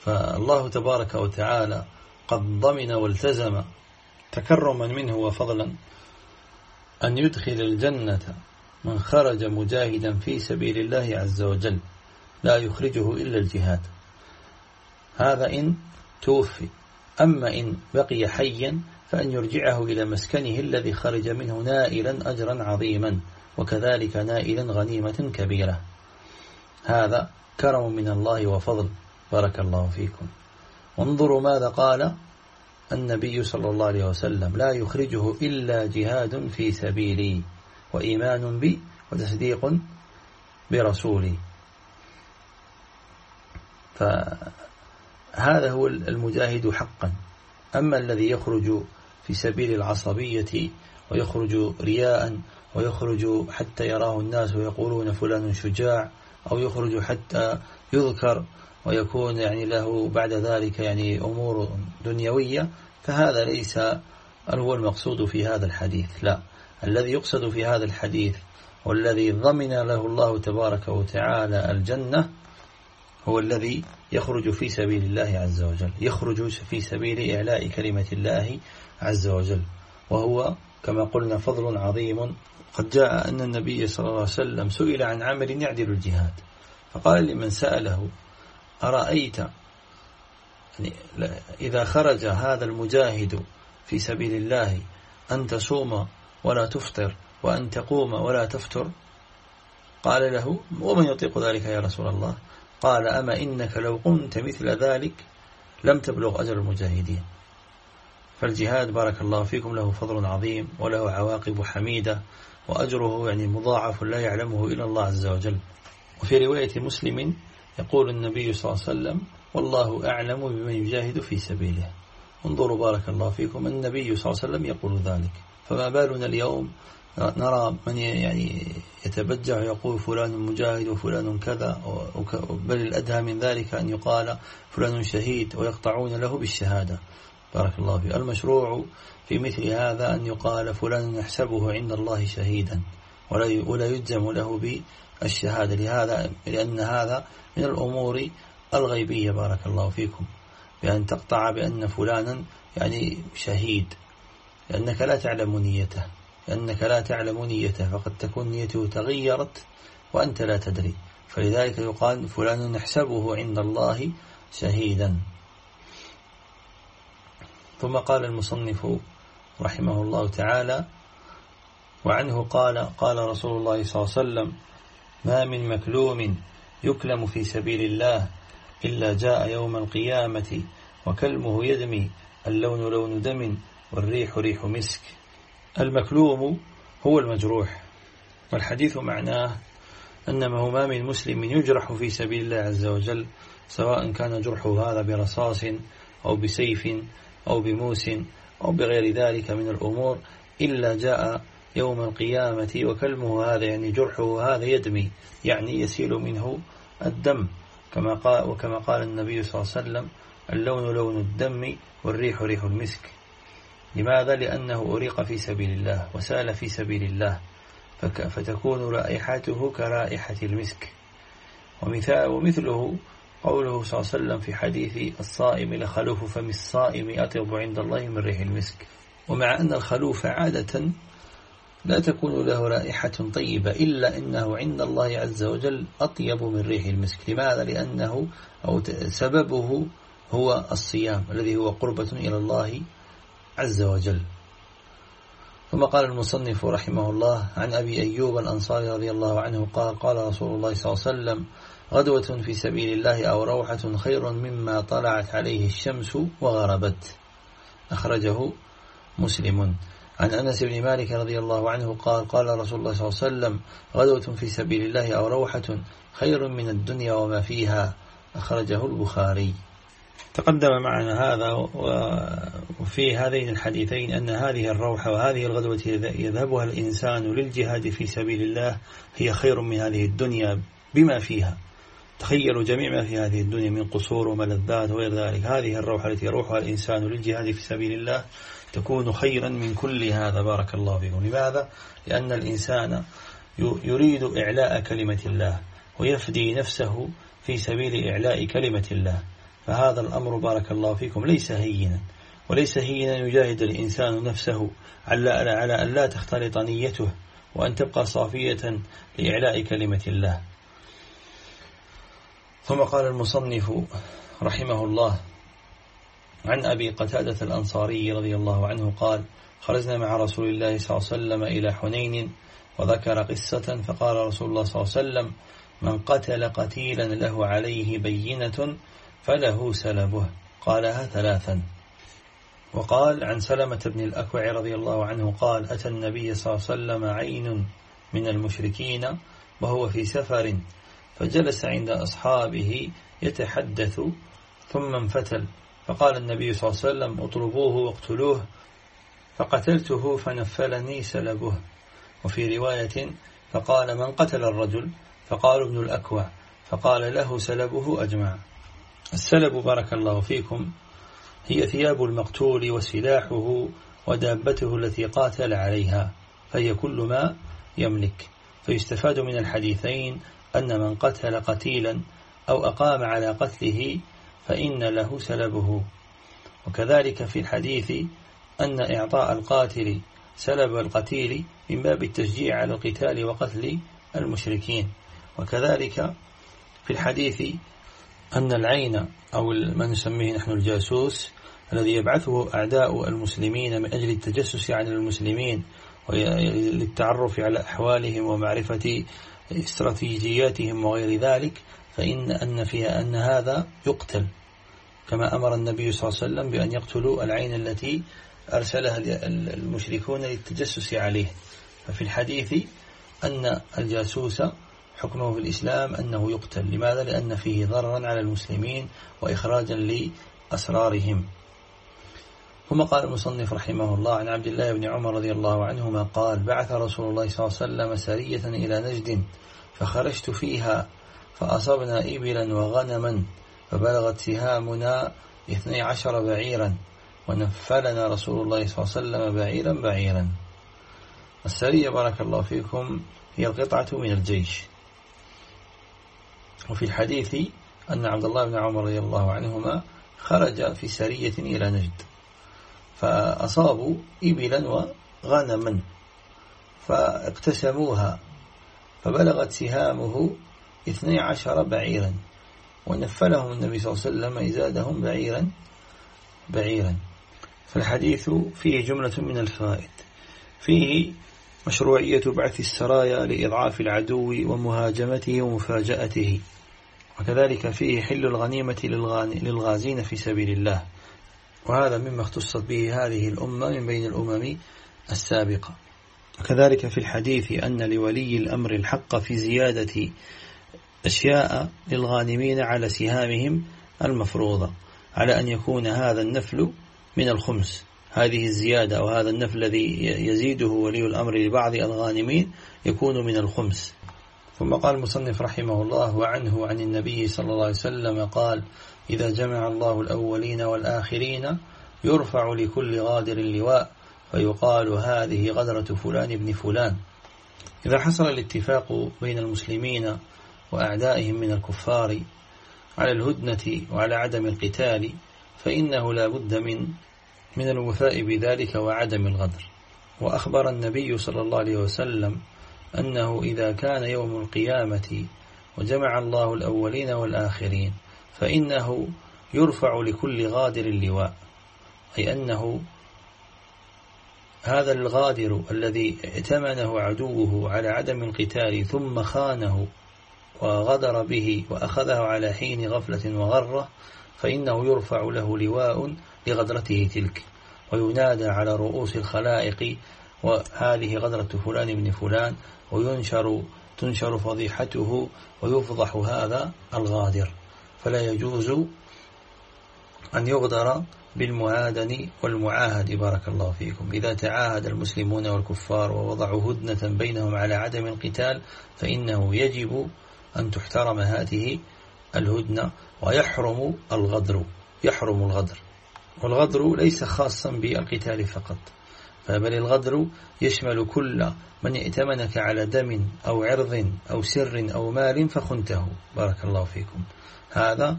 فالله تبارك وتعالى قد ضمن والتزم تكرما منه وفضلا. أن يدخل الجنة من خرج مجاهدا في سبيل الله عز وجل لا يخرجه إلا الجهاد. هذا إن توفي. أما إن بقي حيا فأن يرجعه إلى مسكنه الذي خرج منه نائلا أجرا عظيما وكذلك نائلا غنيمة كبيرة. هذا كرم من الله وفضل. بارك الله فيكم. وانظروا ماذا قال النبي صلى الله عليه وسلم لا يخرجه إلا جهاد في سبيلي وإيمان بي وتصديق برسولي. فهذا هو المجاهد حقا. أما الذي يخرج في سبيل العصبية ويخرج رياء ويخرج حتى يراه الناس ويقولون فلان شجاع أو يخرج حتى يذكر ويكون يعني له بعد ذلك يعني أمور دنيوية فهذا ليس هو المقصود في هذا الحديث لا. الذي يقصد في هذا الحديث والذي ضمن له الله تبارك وتعالى الجنة هو الذي يخرج في سبيل الله عز وجل يخرج في سبيل إعلاء كلمة الله عز وجل. وهو كما قلنا فضل عظيم. قد جاء أن النبي صلى الله عليه وسلم سئل عن عمل يعدل الجهاد فقال لمن سأله أرأيت؟ يعني إذا خرج هذا المجاهد في سبيل الله أن تصوم ولا تفطر وأن تقوم ولا تفتر قال له ومن يطيق ذلك يا رسول الله؟ قال أما إنك لو قمت مثل ذلك لم تبلغ أجر المجاهدين. فالجهاد بارك الله فيكم له فضل عظيم وله عواقب حميدة وأجره يعني مضاعف لا يعلمه إلا الله عز وجل. وفي رواية مسلم يقول النبي صلى الله عليه وسلم والله أعلم بمن يجاهد في سبيله. انظروا بارك الله فيكم النبي صلى الله عليه وسلم يقول ذلك. فما بالنا اليوم؟ نرى من يعني يتبجع ويقول فلان مجاهد وفلان كذا بل الأدهى من ذلك أن يقال فلان شهيد ويقطعون له بالشهادة. بارك الله فيه المشروع في مثل هذا أن يقال فلان يحسبه عند الله شهيدا ولا يجزم له بالشهادة لهذا لأن هذا من الأمور الغيبية بارك الله فيكم. بأن تقطع بأن فلانا يعني شهيد لأنك لا تعلم نيته لأنك لا تعلم نيته فقد تكون نيته تغيرت وأنت لا تدري. فلذلك يقال فلان نحسبه عند الله شهيدا. ثم قال المصنف رحمه الله تعالى وعنه قال قال رسول الله صلى الله عليه وسلم ما من مكلوم يكلم في سبيل الله إلا جاء يوم القيامة وكلمه يدمي اللون لون دم والريح ريح مسك. المكلوم هو المجروح. والحديث معناه أنما ما من مسلم يجرح في سبيل الله عز وجل سواء كان جرحه هذا برصاص أو بسيف أو بموس أو بغير ذلك من الأمور إلا جاء يوم القيامة وكلمه هذا يعني جرحه هذا يدمي يعني يسيل منه الدم كما قال وكما قال النبي صلى الله عليه وسلم اللون لون الدم والريح ريح المسك. لماذا؟ لأنه أريق في سبيل الله وسال في سبيل الله فتكون رائحته كرائحة المسك. ومثله قوله صلى الله عليه وسلم في حديث الصائم لخلوف فم الصائم أطيب عند الله من ريح المسك. ومع أن الخلوف عادة لا تكون له رائحة طيبة إلا إنه عند الله عز وجل أطيب من ريح المسك. لماذا؟ لأنه أو سببه هو الصيام الذي هو قربة إلى الله عز وجل. ثم قال المصنف رحمه الله عن أبي أيوب الأنصاري رضي الله عنه قال قال رسول الله صلى الله عليه وسلم غدوة في سبيل الله أو روحة خير مما طلعت عليه الشمس وغربت. أخرجه مسلم. عن أنس بن مالك رضي الله عنه قال قال رسول الله صلى الله عليه وسلم غدوة في سبيل الله أو روحة خير من الدنيا وما فيها أخرجه البخاري. تقدم معنا هذا وفي هذين الحديثين أن هذه الروحة وهذه الغدوة يذهبها الإنسان للجهاد في سبيل الله هي خير من هذه الدنيا بما فيها. تخيلوا جميع ما في هذه الدنيا من قصور وملذات وغير ذلك. هذه الروحة التي يروحها الإنسان للجهاد في سبيل الله تكون خيرا من كل هذا بارك الله فيكم. لماذا؟ لأن الإنسان يريد إعلاء كلمة الله ويفدي نفسه في سبيل إعلاء كلمة الله. فهذا الأمر بارك الله فيكم ليس هينا. وليس هينا يجاهد الإنسان نفسه على أن لا تختلط نيته وأن تبقى صافية لإعلاء كلمة الله. ثم قال المصنف رحمه الله عن أبي قتادة الأنصاري رضي الله عنه قال خرجنا مع رسول الله صلى الله عليه وسلم إلى حنين وذكر قصة فقال رسول الله صلى الله عليه وسلم من قتل قتيلا له عليه بينة فله سلبه قالها ثلاثا. وقال عن سلمة بن الأكوع رضي الله عنه قال أتى النبي صلى الله عليه وسلم عين من المشركين وهو في سفر فجلس عند أصحابه يتحدث ثم انفتل فقال النبي صلى الله عليه وسلم اطلبوه واقتلوه فقتلته فنفلني سلبه. وفي رواية فقال من قتل الرجل؟ فقال ابن الأكوع. فقال له سلبه أجمع. السلب بارك الله فيكم هي ثياب المقتول وسلاحه ودابته التي قاتل عليها فهي كل ما يملك. فيستفاد من الحديثين أن من قتل قتيلا أو أقام على قتله فإن له سلبه. وكذلك في الحديث أن إعطاء القاتل سلب القتيل من باب التشجيع على القتال وقتل المشركين. وكذلك في الحديث أن العين أو ما نسميه نحن الجاسوس الذي يبعثه أعداء المسلمين من أجل التجسس عن المسلمين وللتعرف على أحوالهم ومعرفة استراتيجياتهم وغير ذلك فإن أن فيها أن هذا يقتل كما أمر النبي صلى الله عليه وسلم بأن يقتلوا العين التي أرسلها المشركون للتجسس عليه. ففي الحديث أن الجاسوس حكمه في الإسلام أنه يقتل. لماذا؟ لأن فيه ضررا على المسلمين وإخراجا لأسرارهم. ثم قال المصنف رحمه الله عن عبد الله بن عمر رضي الله عنهما قال بعث رسول الله صلى الله عليه وسلم سرية إلى نجد فخرجت فيها فأصبنا إبلا وغنما فبلغت سهامنا اثني عشر بعيرا ونفلنا رسول الله صلى الله عليه وسلم بعيرا بعيرا. السرية بارك الله فيكم هي القطعة من الجيش. وفي الحديث أن عبد الله بن عمر رضي الله عنهما خرج في سرية إلى نجد. فأصابوا إبلا وغنما فاقتسموها فبلغت سهامه اثني عشر بعيرا. ونفلهم النبي صلى الله عليه وسلم إزادهم بعيرا بعيرا. فالحديث فيه جملة من الفائد فيه مشروعية بعث السرايا لإضعاف العدو ومهاجمته ومفاجأته. وكذلك فيه حل الغنيمة للغازين في سبيل الله. وهذا مما اختصت به هذه الأمة من بين الأمم السابقة. وكذلك في الحديث أن لولي الأمر الحق في زيادة أشياء للغانمين على سهامهم المفروضة على أن يكون هذا النفل من الخمس. هذه الزيادة أو هذا النفل الذي يزيده ولي الأمر لبعض الغانمين يكون من الخمس. ثم قال المصنف رحمه الله وعنه عن النبي صلى الله عليه وسلم قال إذا جمع الله الأولين والآخرين يرفع لكل غادر لواء فيقال هذه غدرة فلان ابن فلان. إذا حصل الاتفاق بين المسلمين وأعدائهم من الكفار على الهدنة وعلى عدم القتال فإنه لا بد من من الوفاء بذلك وعدم الغدر. وأخبر النبي صلى الله عليه وسلم أنه إذا كان يوم القيامة وجمع الله الأولين والآخرين فإنه يرفع لكل غادر اللواء. أي أنه هذا الغادر الذي ائتمنه عدوه على عدم القتال ثم خانه وغدر به وأخذه على حين غفلة وغرة فإنه يرفع له لواء لغدرته تلك. وينادى على رؤوس الخلائق وهذه غدرة فلان بن فلان وينشر تنشر فضيحته ويفضح هذا الغادر. فلا يجوز أن يغدر بالمعادن والمعاهد. بارك الله فيكم. إذا تعاهد المسلمون والكفار ووضعوا هدنة بينهم على عدم القتال فإنه يجب أن تحترم هذه الهدنة ويحرم الغدر يحرم الغدر. والغدر ليس خاصا بالقتال فقط بل الغدر يشمل كل من ائتمنك على دم أو عرض أو سر أو مال فخنته. بارك الله فيكم. هذا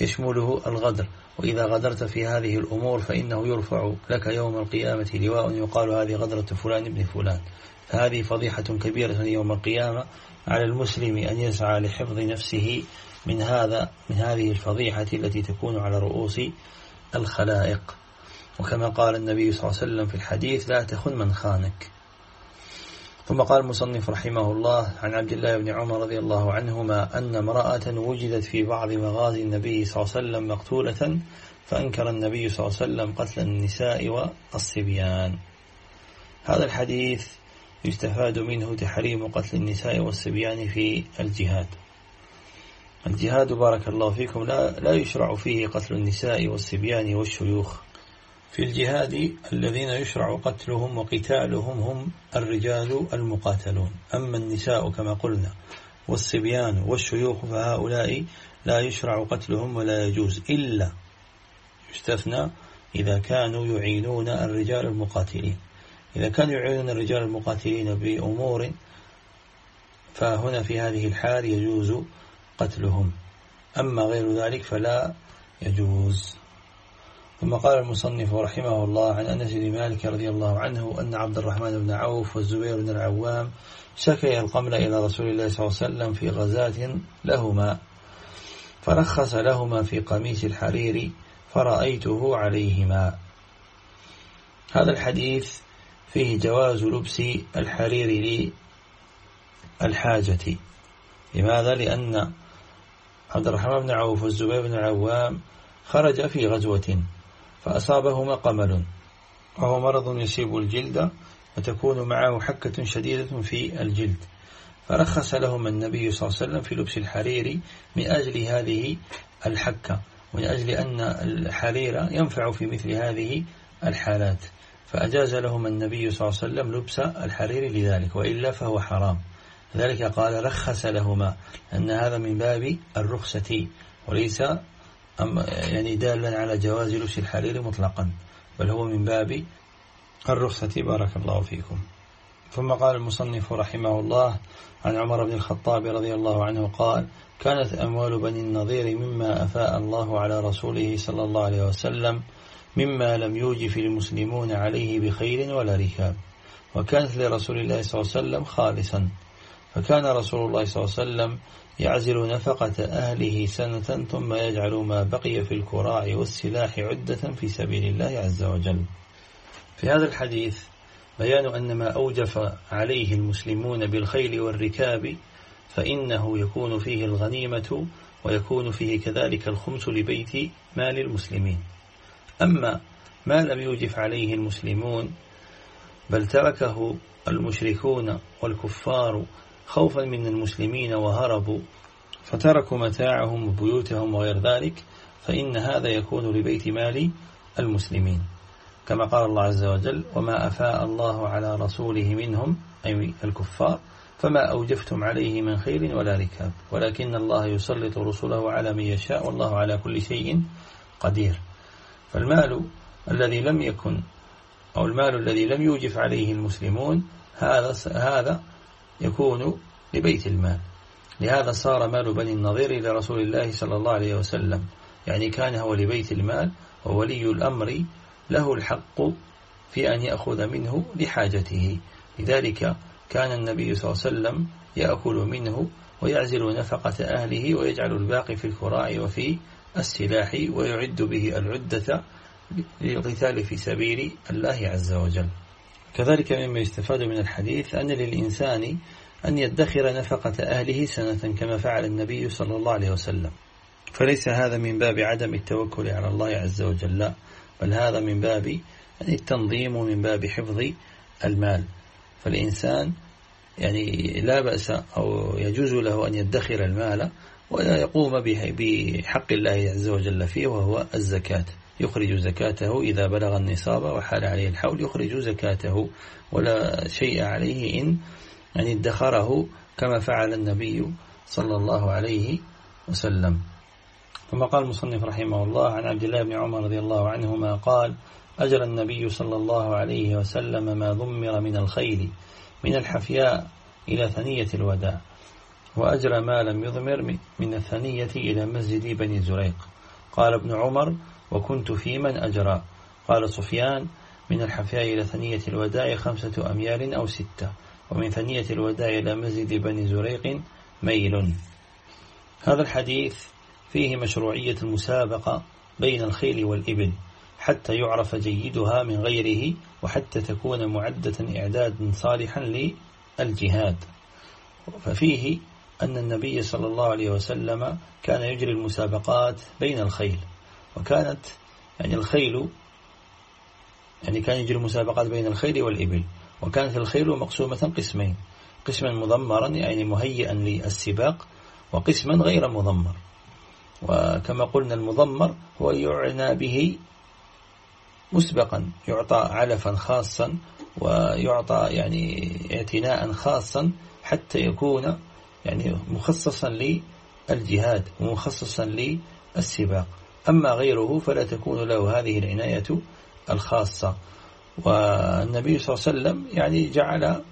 يشمله الغدر. وإذا غدرت في هذه الأمور فإنه يرفع لك يوم القيامة لواء يقال هذه غدرة فلان ابن فلان. فهذه فضيحة كبيرة يوم القيامة على المسلم أن يسعى لحفظ نفسه من هذا من هذه الفضيحة التي تكون على رؤوس الخلائق. وكما قال النبي صلى الله عليه وسلم في الحديث لا تخن من خانك. ثم قال المصنف رحمه الله عن عبد الله بن عمر رضي الله عنهما أن امرأة وجدت في بعض مغازي النبي صلى الله عليه وسلم مقتولة فأنكر النبي صلى الله عليه وسلم قتل النساء والصبيان. هذا الحديث يستفاد منه تحريم قتل النساء والصبيان في الجهاد. الجهاد بارك الله فيكم لا, لا يشرع فيه قتل النساء والصبيان والشيوخ. في الجهاد الذين يشرع قتلهم وقتالهم هم الرجال المقاتلون. أما النساء كما قلنا والصبيان والشيوخ فهؤلاء لا يشرع قتلهم ولا يجوز إلا يستثنى إذا كانوا يعينون الرجال المقاتلين. إذا كانوا يعينون الرجال المقاتلين بأمور فهنا في هذه الحال يجوز قتلهم. أما غير ذلك فلا يجوز. ثم قال المصنف رحمه الله عن أنس بن مالك رضي الله عنه أن عبد الرحمن بن عوف والزبير بن العوام شكي القمل إلى رسول الله صلى الله عليه وسلم في غزاة لهما فرخص لهما في قميص الحرير فرأيته عليهما. هذا الحديث فيه جواز لبس الحرير للحاجة. لماذا؟ لأن عبد الرحمن بن عوف والزبير بن العوام خرج في غزوة فأصابهما قمل وهو مرض يصيب الجلد وتكون معه حكة شديدة في الجلد. فرخص لهما النبي صلى الله عليه وسلم في لبس الحرير من أجل هذه الحكة ومن أجل أن الحرير ينفع في مثل هذه الحالات. فأجاز لهما النبي صلى الله عليه وسلم لبس الحرير لذلك وإلا فهو حرام. ذلك قال رخص لهما أن هذا من باب الرخصة وليس يعني دالا على جواز لبس الحرير مطلقا بل هو من باب الرخصة. بارك الله فيكم. ثم قال المصنف رحمه الله عن عمر بن الخطاب رضي الله عنه قال كانت أموال بني النظير مما أفاء الله على رسوله صلى الله عليه وسلم مما لم يوجف المسلمون عليه بخير ولا ركاب. وكانت لرسول الله صلى الله عليه وسلم خالصا. فكان رسول الله صلى الله عليه وسلم يعزل نفقة أهله سنة ثم يجعل ما بقي في الكراع والسلاح عدة في سبيل الله عز وجل. في هذا الحديث بيان أن ما أوجف عليه المسلمون بالخيل والركاب فإنه يكون فيه الغنيمة ويكون فيه كذلك الخمس لبيت مال المسلمين. أما ما لم يوجف عليه المسلمون بل تركه المشركون والكفار خوفا من المسلمين وهربوا فتركوا متاعهم وبيوتهم وغير ذلك فإن هذا يكون لبيت مال المسلمين. كما قال الله عز وجل وما أفاء الله على رسوله منهم أي الكفار فما أوجفتم عليه من خير ولا ركاب ولكن الله يسلط رسله على من يشاء والله على كل شيء قدير. فالمال الذي لم يكن أو المال الذي لم يوجف عليه المسلمون هذا هذا يكون لبيت المال. لهذا صار مال بني النظير إلى رسول الله صلى الله عليه وسلم. يعني كان هو لبيت المال وولي الأمر له الحق في أن يأخذ منه لحاجته. لذلك كان النبي صلى الله عليه وسلم يأكل منه ويعزل نفقة أهله ويجعل الباقي في الكراع وفي السلاح ويعد به العدة للقتال في سبيل الله عز وجل. كذلك مما يستفاد من الحديث أن للإنسان أن يدخر نفقة أهله سنة كما فعل النبي صلى الله عليه وسلم. فليس هذا من باب عدم التوكل على الله عز وجل لا بل هذا من باب التنظيم ومن باب حفظ المال. فالإنسان يعني لا بأس أو يجوز له أن يدخر المال ولا يقوم بحق الله عز وجل فيه وهو الزكاة. يخرج زكاته إذا بلغ النصاب وحال عليه الحول يخرج زكاته. ولا شيء عليه إن يعني ادخره كما فعل النبي صلى الله عليه وسلم. ثم قال المصنف رحمه الله عن عبد الله بن عمر رضي الله عنهما قال أجر النبي صلى الله عليه وسلم ما ضمر من الخيل من الحفياء إلى ثنية الوداع. وأجر ما لم يضمر من الثنية إلى مسجد بني زريق. قال ابن عمر وكنت في من أجرى. قال سفيان من الحفياء إلى ثنية الوداع خمسة أميال أو ستة ومن ثنية الوداع إلى مسجد بني زريق ميل. هذا الحديث فيه مشروعية المسابقة بين الخيل والإبل حتى يعرف جيدها من غيره وحتى تكون معدة إعداد صالحا للجهاد. ففيه أن النبي صلى الله عليه وسلم كان يجري المسابقات بين الخيل وكانت يعني الخيل يعني كان يجري المسابقات بين الخيل والإبل وكانت الخيل مقسومة قسمين قسما مضمرا يعني مهيئا للسباق وقسما غير مضمر وكما قلنا المضمر هو يعنى به مسبقا يعطى علفا خاصا ويعطى يعني اعتناء خاصا حتى يكون يعني مخصصا للجهاد ومخصصا للسباق. أما غيره فلا تكون له هذه العناية الخاصة. والنبي صلى الله عليه وسلم يعني جعل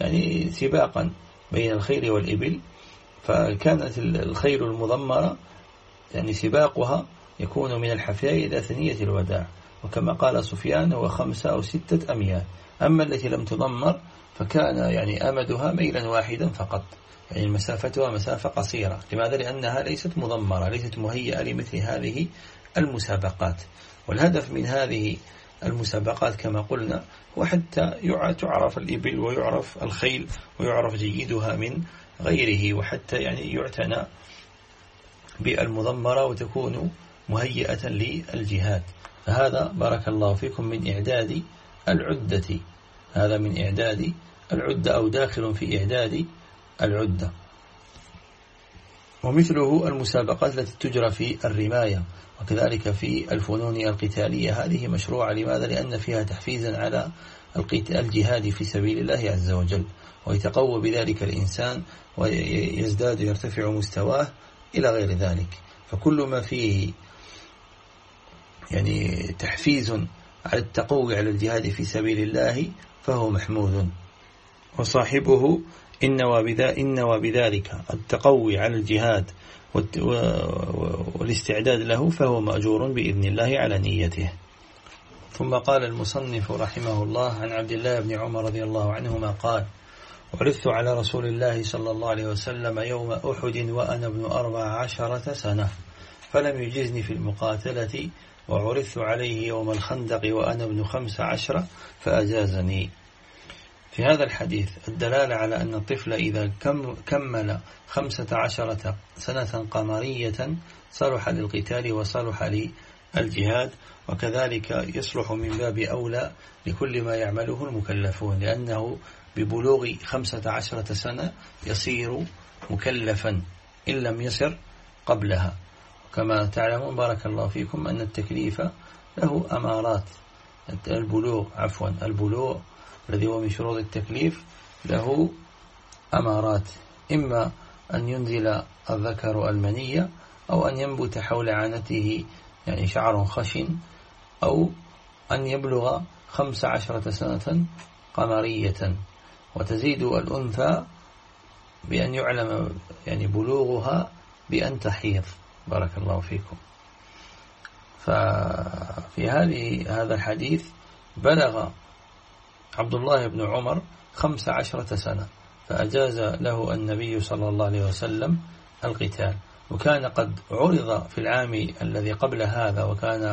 يعني سباقا بين الخيل والإبل. فكانت الخيل المضمرة يعني سباقها يكون من الحفياء إلى ثنية الوداع. وكما قال سفيان هو خمسة أو ستة أميال. أما التي لم تضمر فكان يعني أمدها ميلا واحدا فقط. يعني مسافتها مسافة قصيرة. لماذا؟ لأنها ليست مضمرة ليست مهيئة لمثل هذه المسابقات. والهدف من هذه المسابقات كما قلنا وحتى تعرف الإبل ويعرف الخيل ويعرف جيدها من غيره وحتى يعني يعتنى بالمضمرة وتكون مهيئة للجهاد. فهذا بارك الله فيكم من إعداد العدة. هذا من إعداد العدة أو داخل في إعداد العدة. ومثله المسابقات التي تجرى في الرماية وكذلك في الفنون القتالية. هذه مشروعة لماذا؟ لأن فيها تحفيزا على الجهاد في سبيل الله عز وجل. ويتقوى بذلك الإنسان ويزداد يرتفع مستواه إلى غير ذلك. فكل ما فيه يعني تحفيز على التقوي على الجهاد في سبيل الله فهو محمود. وصاحبه إن وبذلك التقوي على الجهاد والاستعداد له فهو مأجور بإذن الله على نيته. ثم قال المصنف رحمه الله عن عبد الله بن عمر رضي الله عنهما قال عرثت على رسول الله صلى الله عليه وسلم يوم أحد وأنا ابن أربع عشرة سنة فلم يجزني في المقاتلة وعرثت عليه يوم الخندق وأنا ابن خمس عشرة فأجازني. في هذا الحديث الدلالة على أن الطفل إذا كمل خمسة عشرة سنة قمرية صلح للقتال وصلح للجهاد وكذلك يصلح من باب أولى لكل ما يعمله المكلفون لأنه ببلوغ خمسة عشرة سنة يصير مكلفا إن لم يسر قبلها. كما تعلمون بارك الله فيكم أن التكليف له أمارات البلوغ عفوا البلوغ الذي هو من شروط التكليف له أمارات. إما أن ينزل الذكر المنية أو أن ينبت حول عانته يعني شعر خشن أو أن يبلغ خمس عشرة سنة قمرية. وتزيد الأنثى بأن يعلم يعني بلوغها بأن تحيض. بارك الله فيكم. ففي هذه هذا الحديث بلغ عبد الله بن عمر خمس عشرة سنة فأجاز له النبي صلى الله عليه وسلم القتال. وكان قد عرض في العام الذي قبل هذا وكان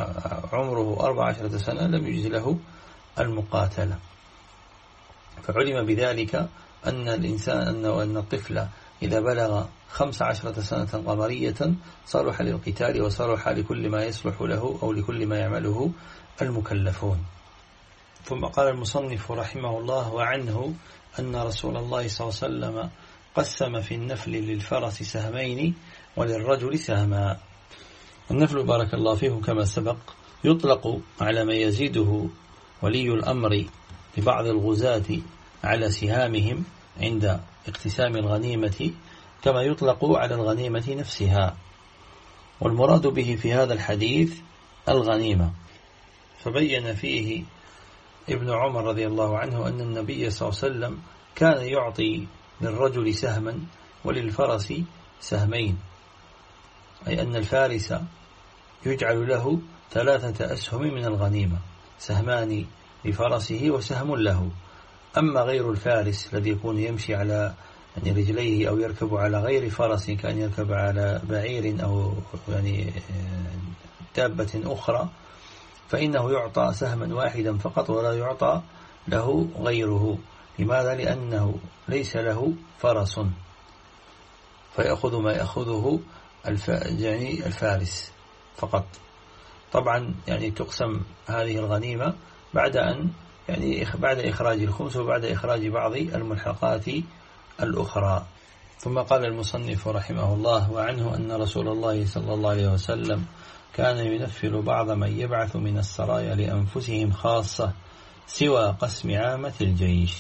عمره أربع عشرة سنة لم يجز له المقاتلة. فعلم بذلك أن الإنسان أنه أن الطفل إذا بلغ خمس عشرة سنة قمرية صلح للقتال وصلح لكل ما يصلح له أو لكل ما يعمله المكلفون. ثم قال المصنف رحمه الله وعنه أن رسول الله صلى الله عليه وسلم قسم في النفل للفرس سهمين وللرجل سهما. النفل بارك الله فيكم كما سبق يطلق على ما يزيده ولي الأمر لبعض الغزاة على سهامهم عند اقتسام الغنيمة كما يطلق على الغنيمة نفسها. والمراد به في هذا الحديث الغنيمة. فبين فيه ابن عمر رضي الله عنه أن النبي صلى الله عليه وسلم كان يعطي للرجل سهما وللفرس سهمين. أي أن الفارس يجعل له ثلاثة أسهم من الغنيمة سهمان لفرسه وسهم له. أما غير الفارس الذي يكون يمشي على يعني رجليه أو يركب على غير فرس كأن يركب على بعير أو يعني دابة أخرى فإنه يعطى سهما واحدا فقط ولا يعطى له غيره. لماذا؟ لأنه ليس له فرس. فيأخذ ما يأخذه يعني الفارس فقط. طبعا يعني تقسم هذه الغنيمة بعد أن يعني بعد إخراج الخمس وبعد إخراج بعض الملحقات الأخرى. ثم قال المصنف رحمه الله وعنه أن رسول الله صلى الله عليه وسلم كان ينفل بعض من يبعث من السرايا لأنفسهم خاصة سوى قسم عامة الجيش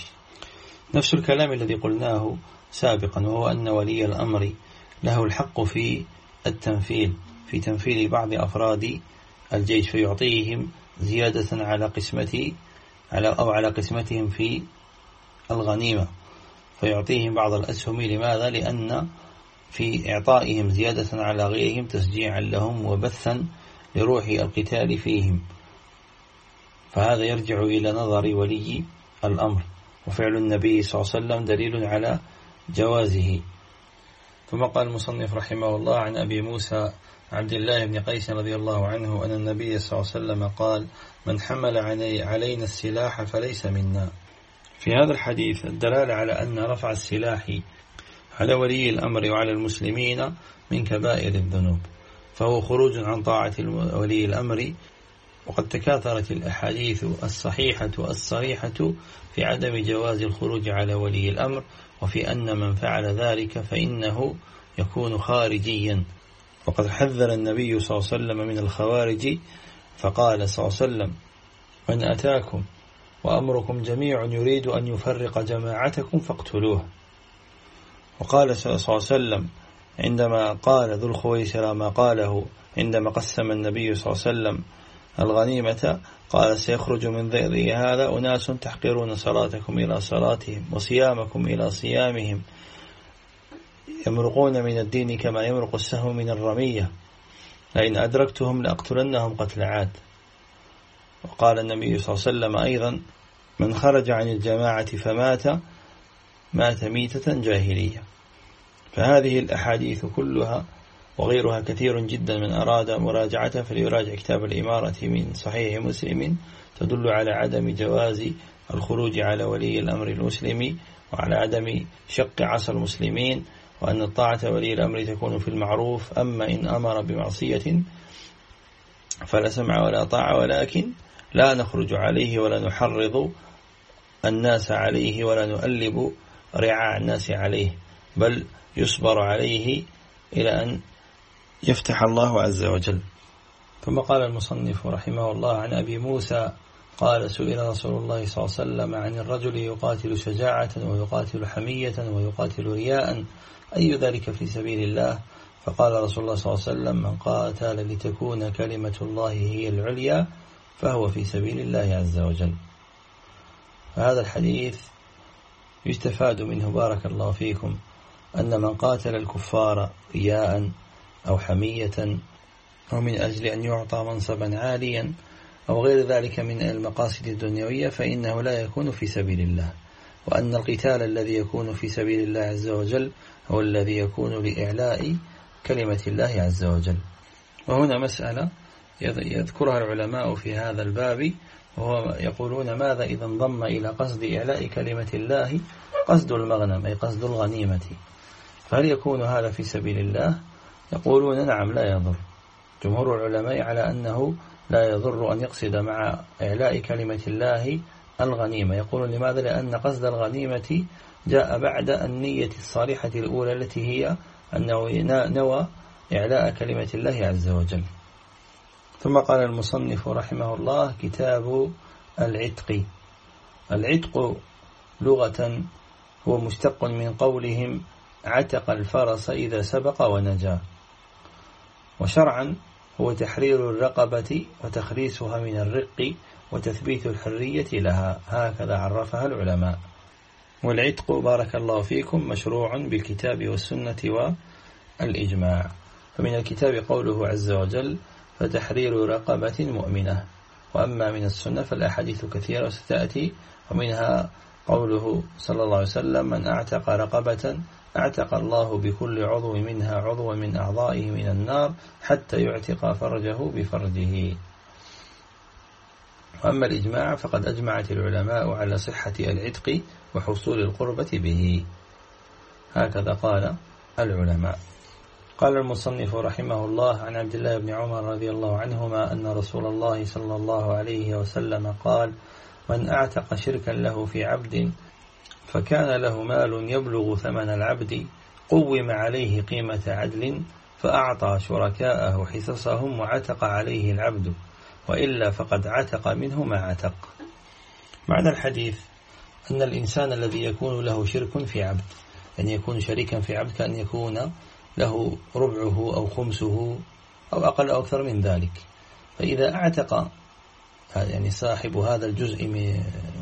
نفس الكلام الذي قلناه سابقا وهو أن ولي الأمر له الحق في التنفيل في تنفيذ بعض أفراد الجيش فيعطيهم زيادة على قسمة على أو على قسمتهم في الغنيمة فيعطيهم بعض الأسهم لماذا؟ لأن في إعطائهم زيادة على غيرهم تسجيعا لهم وبثا لروح القتال فيهم. فهذا يرجع إلى نظر ولي الأمر. وفعل النبي صلى الله عليه وسلم دليل على جوازه. ثم قال المصنف رحمه الله عن أبي موسى عبد الله بن قيس رضي الله عنه أن النبي صلى الله عليه وسلم قال من حمل علينا السلاح فليس منا. في هذا الحديث الدلالة على أن رفع السلاح على ولي الأمر وعلى المسلمين من كبائر الذنوب. فهو خروج عن طاعة ولي الأمر. وقد تكاثرت الأحاديث الصحيحة الصريحة في عدم جواز الخروج على ولي الأمر. وفي أن من فعل ذلك فإنه يكون خارجيا. وقد حذر النبي صلى الله عليه وسلم من الخوارج. فقال صلى الله عليه وسلم من أتاكم وأمركم جميع يريد أن يفرق جماعتكم فاقتلوه وقال صلى الله عليه وسلم عندما قال ذو الخويسر ما قاله عندما قسم النبي صلى الله عليه وسلم الغنيمة قال سيخرج من ذئري هذا أناس تحقرون صلاتكم إلى صلاتهم وصيامكم إلى صيامهم يمرقون من الدين كما يمرق السهم من الرمية. لئن أدركتهم لأقتلنهم قتل عاد. وقال النبي صلى الله عليه وسلم أيضا من خرج عن الجماعة فمات مات ميتة جاهلية. فهذه الأحاديث كلها وغيرها كثير جدا من أراد مراجعته فليراجع كتاب الإمارة من صحيح مسلم تدل على عدم جواز الخروج على ولي الأمر المسلم وعلى عدم شق عصى المسلمين وأن الطاعة ولي الأمر تكون في المعروف. أما إن أمر بمعصية فلا سمع ولا طاعة ولكن لا نخرج عليه ولا نحرض الناس عليه ولا نؤلب رعاع الناس عليه بل يصبر عليه إلى أن يفتح الله عز وجل. ثم قال المصنف رحمه الله عن أبي موسى قال سئل رسول الله صلى الله عليه وسلم عن الرجل يقاتل شجاعة ويقاتل حمية ويقاتل رياء أي ذلك في سبيل الله؟ فقال رسول الله صلى الله عليه وسلم من قاتل لتكون كلمة الله هي العليا فهو في سبيل الله عز وجل. فهذا الحديث يستفاد منه بارك الله فيكم. أن من قاتل الكفار رياء أو حمية أو من أجل أن يعطى منصبا عاليا أو غير ذلك من المقاصد الدنيوية فإنه لا يكون في سبيل الله. وأن القتال الذي يكون في سبيل الله عز وجل هو الذي يكون لإعلاء كلمة الله عز وجل. وهنا مسألة يذكرها العلماء في هذا الباب وهو يقولون ماذا إذا انضم إلى قصد إعلاء كلمة الله؟ قصد المغنم أي قصد الغنيمة. فهل يكون هذا في سبيل الله؟ يقولون نعم لا يضر. جمهور العلماء على أنه لا يضر أن يقصد مع إعلاء كلمة الله الغنيمة. يقولون لماذا؟ لأن قصد الغنيمة جاء بعد النية الصالحة الأولى التي هي أنه نوى إعلاء كلمة الله عز وجل. ثم قال المصنف رحمه الله كتاب العتق. العتق لغة هو مشتق من قولهم عتق الفرس إذا سبق ونجا. وشرعا هو تحرير الرقبة وتخليصها من الرق وتثبيت الحرية لها. هكذا عرفها العلماء. والعتق بارك الله فيكم مشروع بالكتاب والسنة والإجماع. فمن الكتاب قوله عز وجل فتحرير رقبة مؤمنة وأما من السنة فالأحاديث كثيرة ستأتي. ومنها قوله صلى الله عليه وسلم من أعتق رقبة أعتق الله بكل عضو منها عضو من أعضائه من النار حتى يعتق فرجه بفرجه. وأما الإجماع فقد أجمعت العلماء على صحة العتق وحصول القربة به. هكذا قال العلماء. قال المصنف رحمه الله عن عبد الله بن عمر رضي الله عنهما أن رسول الله صلى الله عليه وسلم قال من أعتق شركا له في عبد فكان له مال يبلغ ثمن العبد قوم عليه قيمة عدل فأعطى شركاءه حصصهم وعتق عليه العبد وإلا فقد عتق منه ما عتق. معنى الحديث أن الإنسان الذي يكون له شرك في عبد أن يكون شريكا في عبد كأن يكون له ربعه أو خمسه أو أقل أو أكثر من ذلك. فإذا أعتق يعني صاحب هذا الجزء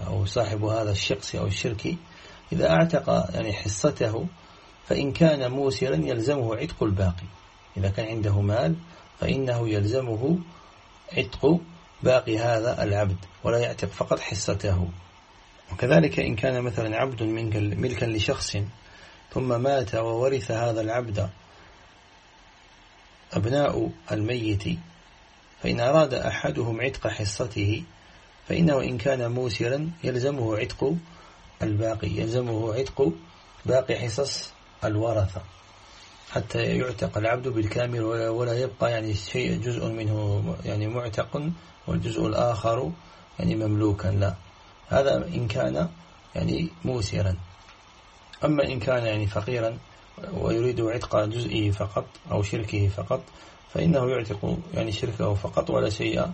أو صاحب هذا الشخص أو الشرك إذا أعتق يعني حصته فإن كان موسرا يلزمه عتق الباقي. إذا كان عنده مال فإنه يلزمه عتق باقي هذا العبد ولا يعتق فقط حصته. وكذلك إن كان مثلا عبد ملكا لشخص ثم مات وورث هذا العبد أبناء الميت فإن أراد أحدهم عتق حصته فإنه إن كان موسرا يلزمه عتق الباقي يلزمه عتق باقي حصص الورثة حتى يعتق العبد بالكامل ولا يبقى يعني شيء جزء منه يعني معتق والجزء الآخر يعني مملوكا لا. هذا إن كان يعني موسرا. أما إن كان يعني فقيرا ويريد عتق جزئه فقط أو شركه فقط فإنه يعتق يعني شركه فقط ولا شيء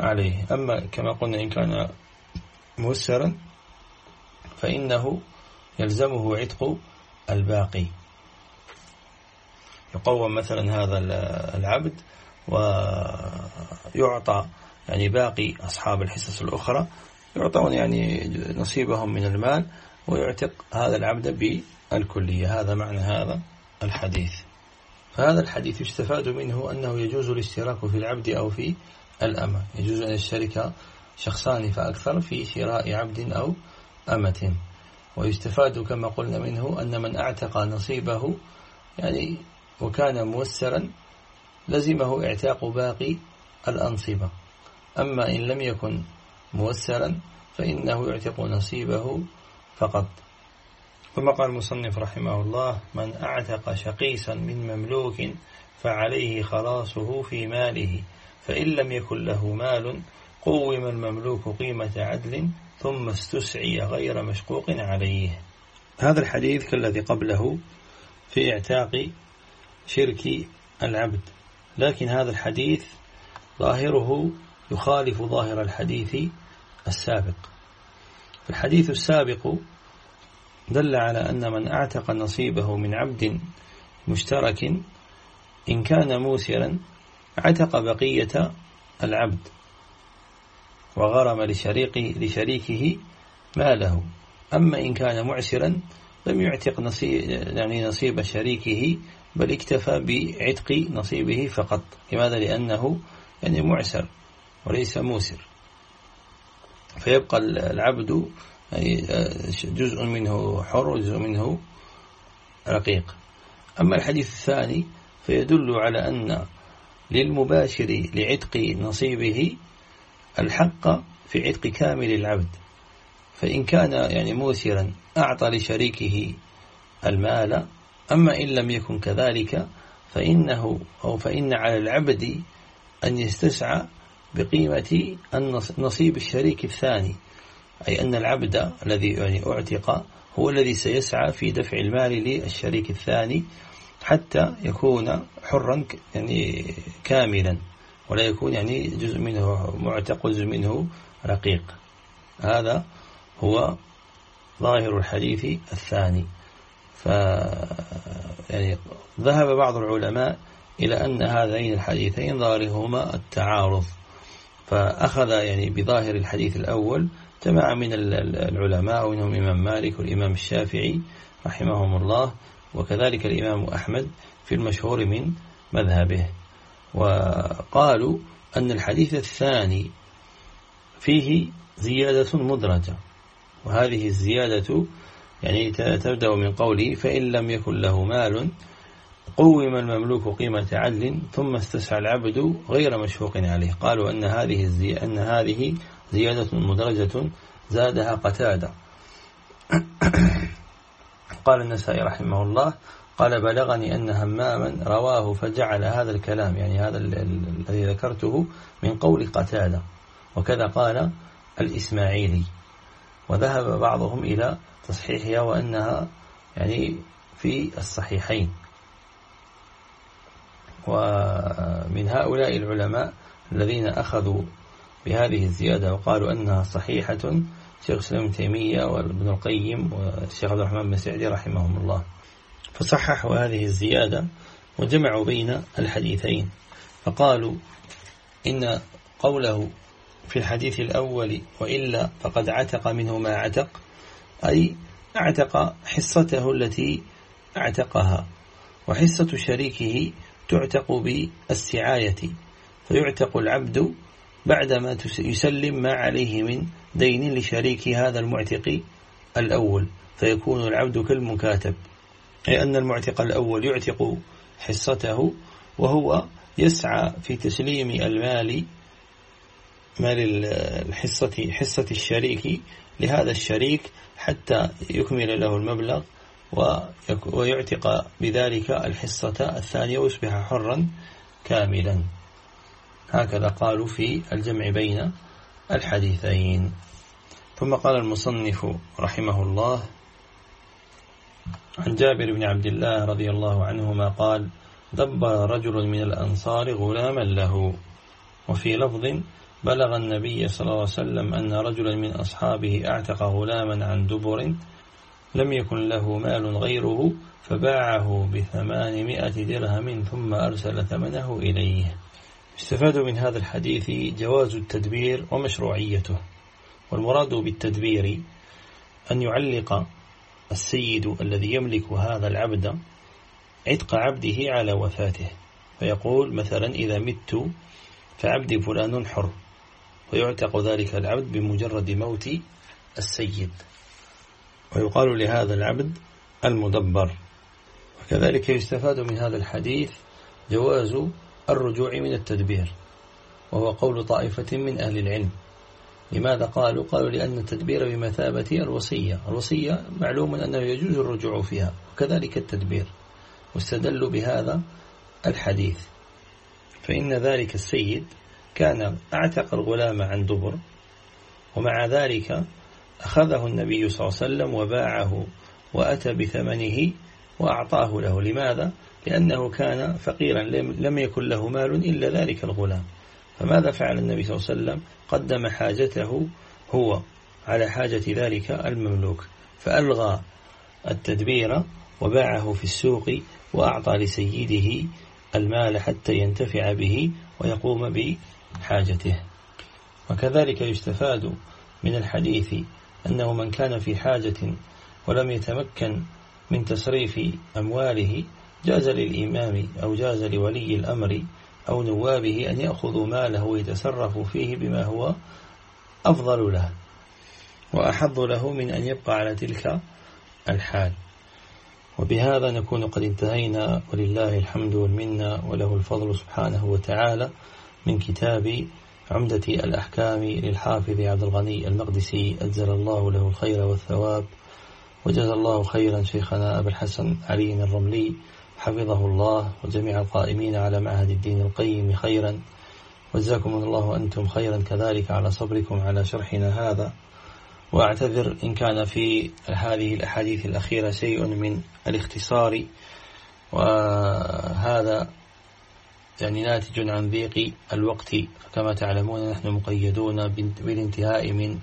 عليه. أما كما قلنا إن كان موسرا فإنه يلزمه عتق الباقي. يقوم مثلا هذا العبد ويعطى يعني باقي أصحاب الحصص الأخرى يعطون يعني نصيبهم من المال ويعتق هذا العبد بالكلية. هذا معنى هذا الحديث. فهذا الحديث يستفاد منه أنه يجوز الاشتراك في العبد أو في الأمة. يجوز أن يشترك شخصان فأكثر في شراء عبد أو أمة. ويستفاد كما قلنا منه أن من أعتق نصيبه يعني وكان موسرا لزمه إعتاق باقي الأنصبة. أما إن لم يكن موسرا فإنه يعتق نصيبه فقط. ثم قال المصنف رحمه الله من أعتق شقيسا من مملوك فعليه خلاصه في ماله. فإن لم يكن له مال قوم المملوك قيمة عدل ثم استسعي غير مشقوق عليه. هذا الحديث كالذي قبله في اعتاق شرك العبد. لكن هذا الحديث ظاهره يخالف ظاهر الحديث السابق. الحديث السابق دل على أن من أعتق نصيبه من عبد مشترك إن كان موسرا عتق بقية العبد. وغرم لشريكه, لشريكه ماله. أما إن كان معسرا لم يعتق نصيب, يعني نصيب شريكه بل اكتفى بعتق نصيبه فقط. لماذا؟ لأنه يعني معسر وليس موسر. فيبقى العبد يعني جزء منه حر وجزء منه رقيق. أما الحديث الثاني فيدل على أن للمباشر لعتق نصيبه الحق في عتق كامل العبد فإن كان يعني موسرا أعطى لشريكه المال أما إن لم يكن كذلك فإنه أو فإن على العبد أن يستسعى بقيمة نصيب الشريك الثاني أي أن العبد الذي يعني أعتق هو الذي سيسعى في دفع المال للشريك الثاني حتى يكون حرا يعني كاملا. ولا يكون يعني جزء منه معتق وجزء منه رقيق. هذا هو ظاهر الحديث الثاني. ف يعني ذهب بعض العلماء إلى أن هذين الحديثين ظاهرهما التعارض. فأخذ يعني بظاهر الحديث الأول جماعة من العلماء ومنهم الإمام مالك والإمام الشافعي رحمهم الله وكذلك الإمام أحمد في المشهور من مذهبه. وقالوا أن الحديث الثاني فيه زيادة مدرجة وهذه الزيادة يعني تبدأ من قوله فإن لم يكن له مال قوم المملوك قيمة عدل ثم استسعى العبد غير مشفوق عليه قالوا أن هذه. أن هذه زيادة مدرجة زادها قتادة قال النسائي رحمه الله قال بلغني أن هماما رواه فجعل هذا الكلام يعني هذا الذي ذكرته من قول قتادة. وكذا قال الإسماعيلي. وذهب بعضهم إلى تصحيحها وأنها يعني في الصحيحين. ومن هؤلاء العلماء الذين أخذوا بهذه الزيادة وقالوا أنها صحيحة شيخ سلام تيمية وابن القيم والشيخ عبد الرحمن بن سعدي رحمهم الله. فصححوا هذه الزيادة وجمعوا بين الحديثين. فقالوا إن قوله في الحديث الأول وإلا فقد عتق منه ما عتق أي أعتق حصته التي أعتقها وحصة شريكه تعتق بالسعاية فيعتق العبد بعدما يسلم ما عليه من دين لشريك هذا المعتق الأول فيكون العبد كالمكاتب. أي أن المعتق الأول يعتق حصته وهو يسعى في تسليم المال مال الحصة حصة الشريك لهذا الشريك حتى يكمل له المبلغ ويعتق بذلك الحصة الثانية ويصبح حرا كاملا. هكذا قالوا في الجمع بين الحديثين. ثم قال المصنف رحمه الله عن جابر بن عبد الله رضي الله عنهما قال دبر رجل من الأنصار غلاما له. وفي لفظ بلغ النبي صلى الله عليه وسلم أن رجلا من أصحابه أعتق غلاما عن دبر لم يكن له مال غيره فباعه بثمانمائة درهم ثم أرسل ثمنه إليه. استفاد من هذا الحديث جواز التدبير ومشروعيته والمراد بالتدبير أن يعلق السيد الذي يملك هذا العبد عتق عبده على وفاته. فيقول مثلا إذا مت فعبدي فلان حر. فيعتق ذلك العبد بمجرد موت السيد. ويقال لهذا العبد المدبر. وكذلك يستفاد من هذا الحديث جواز الرجوع من التدبير. وهو قول طائفة من أهل العلم. لماذا قالوا؟ قالوا لأن التدبير بمثابة الوصية. الوصية معلوم أنه يجوز الرجوع فيها وكذلك التدبير. واستدلوا بهذا الحديث. فإن ذلك السيد كان أعتق الغلام عن دبر ومع ذلك أخذه النبي صلى الله عليه وسلم وباعه وأتى بثمنه وأعطاه له. لماذا؟ لأنه كان فقيرا لم يكن له مال إلا ذلك الغلام. فماذا فعل النبي صلى الله عليه وسلم؟ قدم حاجته هو على حاجة ذلك المملوك فألغى التدبير وباعه في السوق وأعطى لسيده المال حتى ينتفع به ويقوم بحاجته. وكذلك يستفاد من الحديث أنه من كان في حاجة ولم يتمكن من تصريف أمواله جاز للإمام أو جاز لولي الأمر أو نوابه أن يأخذوا ماله ويتصرفوا فيه بما هو أفضل له وأحظ له من أن يبقى على تلك الحال. وبهذا نكون قد انتهينا. ولله الحمد والمنة. وله الفضل سبحانه وتعالى من كتاب عمدة الأحكام للحافظ عبد الغني المقدسي. أجزل الله له الخير والثواب. وجزى الله خيرا شيخنا أبا الحسن علي الرملي. حفظه الله وجميع القائمين على معهد الدين القيم خيرا. وجزاكم الله أنتم خيرا. كذلك على صبركم على شرحنا هذا. وأعتذر إن كان في هذه الأحاديث الأخيرة شيء من الاختصار. وهذا يعني ناتج عن ضيق الوقت. كما تعلمون نحن مقيدون بالانتهاء من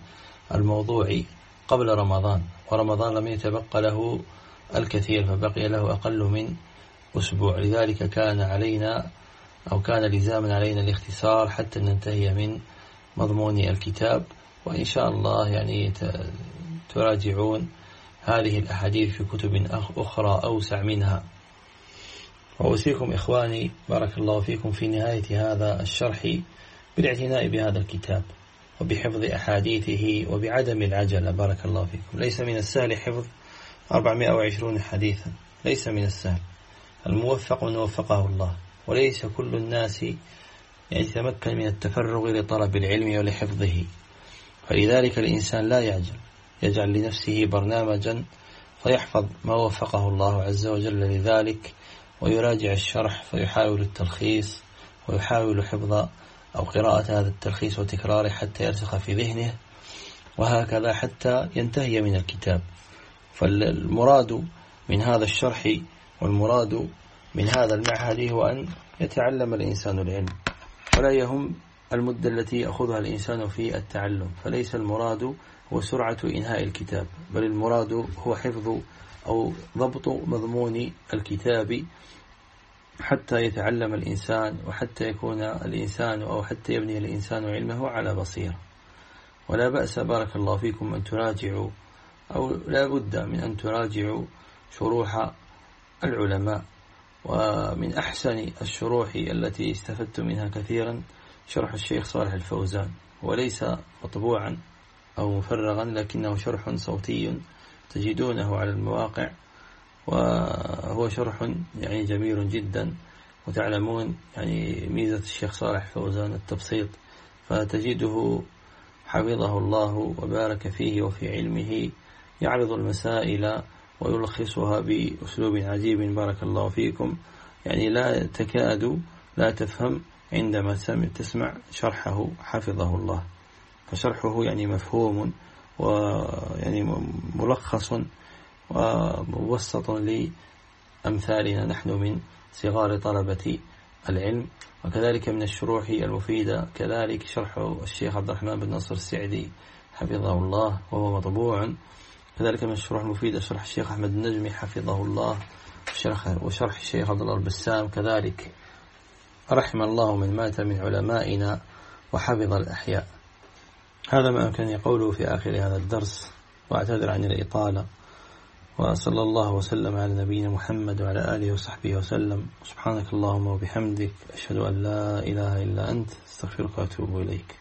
الموضوع قبل رمضان. ورمضان لم يتبقى له الكثير فبقي له أقل من أسبوع. لذلك كان علينا أو كان لزاما علينا الاختصار حتى ننتهي من مضمون الكتاب. وإن شاء الله يعني تراجعون هذه الأحاديث في كتب أخرى أوسع منها. وأوصيكم إخواني بارك الله فيكم في نهاية هذا الشرح بالاعتناء بهذا الكتاب وبحفظ أحاديثه وبعدم العجلة. بارك الله فيكم. ليس من السهل حفظ 420 حديثا. ليس من السهل. الموفق من وفقه الله. وليس كل الناس يتمكن من التفرغ لطلب العلم ولحفظه. فلذلك الإنسان لا يعجل. يجعل لنفسه برنامجا فيحفظ ما وفقه الله عز وجل لذلك ويراجع الشرح فيحاول التلخيص ويحاول حفظ أو قراءة هذا التلخيص وتكراره حتى يرسخ في ذهنه. وهكذا حتى ينتهي من الكتاب. فالمراد من هذا الشرح والمراد من هذا المعهد هو أن يتعلم الإنسان العلم ولا يهم المدة التي يأخذها الإنسان في التعلم فليس المراد هو سرعة إنهاء الكتاب بل المراد هو حفظ أو ضبط مضمون الكتاب حتى يتعلم الإنسان وحتى يكون الإنسان أو حتى يبني الإنسان علمه على بصيرة. ولا بأس بارك الله فيكم أن تراجعوا أو لا بد من أن تراجعوا شروح العلماء ومن أحسن الشروح التي استفدت منها كثيرا شرح الشيخ صالح الفوزان. وليس مطبوعا أو مفرغا لكنه شرح صوتي تجدونه على المواقع وهو شرح يعني جميل جدا. وتعلمون يعني ميزة الشيخ صالح فوزان التبسيط فتجده حفظه الله وبارك فيه وفي علمه يعرض المسائل ويلخصها بأسلوب عجيب بارك الله فيكم. يعني لا تكاد لا تفهم عندما تسمع شرحه حفظه الله. فشرحه يعني مفهوم ويعني ملخص ومبسط لأمثالنا نحن من صغار طلبة العلم. وكذلك من الشروح المفيدة. كذلك شرح الشيخ عبد الرحمن بن نصر السعدي حفظه الله وهو مطبوع. كذلك من الشروح المفيدة شرح الشيخ أحمد النجمي حفظه الله وشرح, الشيخ عبد الله البسام. كذلك رحم الله من مات من علمائنا وحفظ الأحياء. هذا ما أمكن يقوله في آخر هذا الدرس وأعتذر عن الإطالة. وصلى الله وسلم على نبينا محمد وعلى آله وصحبه وسلم. سبحانك اللهم وبحمدك أشهد أن لا إله إلا أنت أستغفرك وأتوب إليك.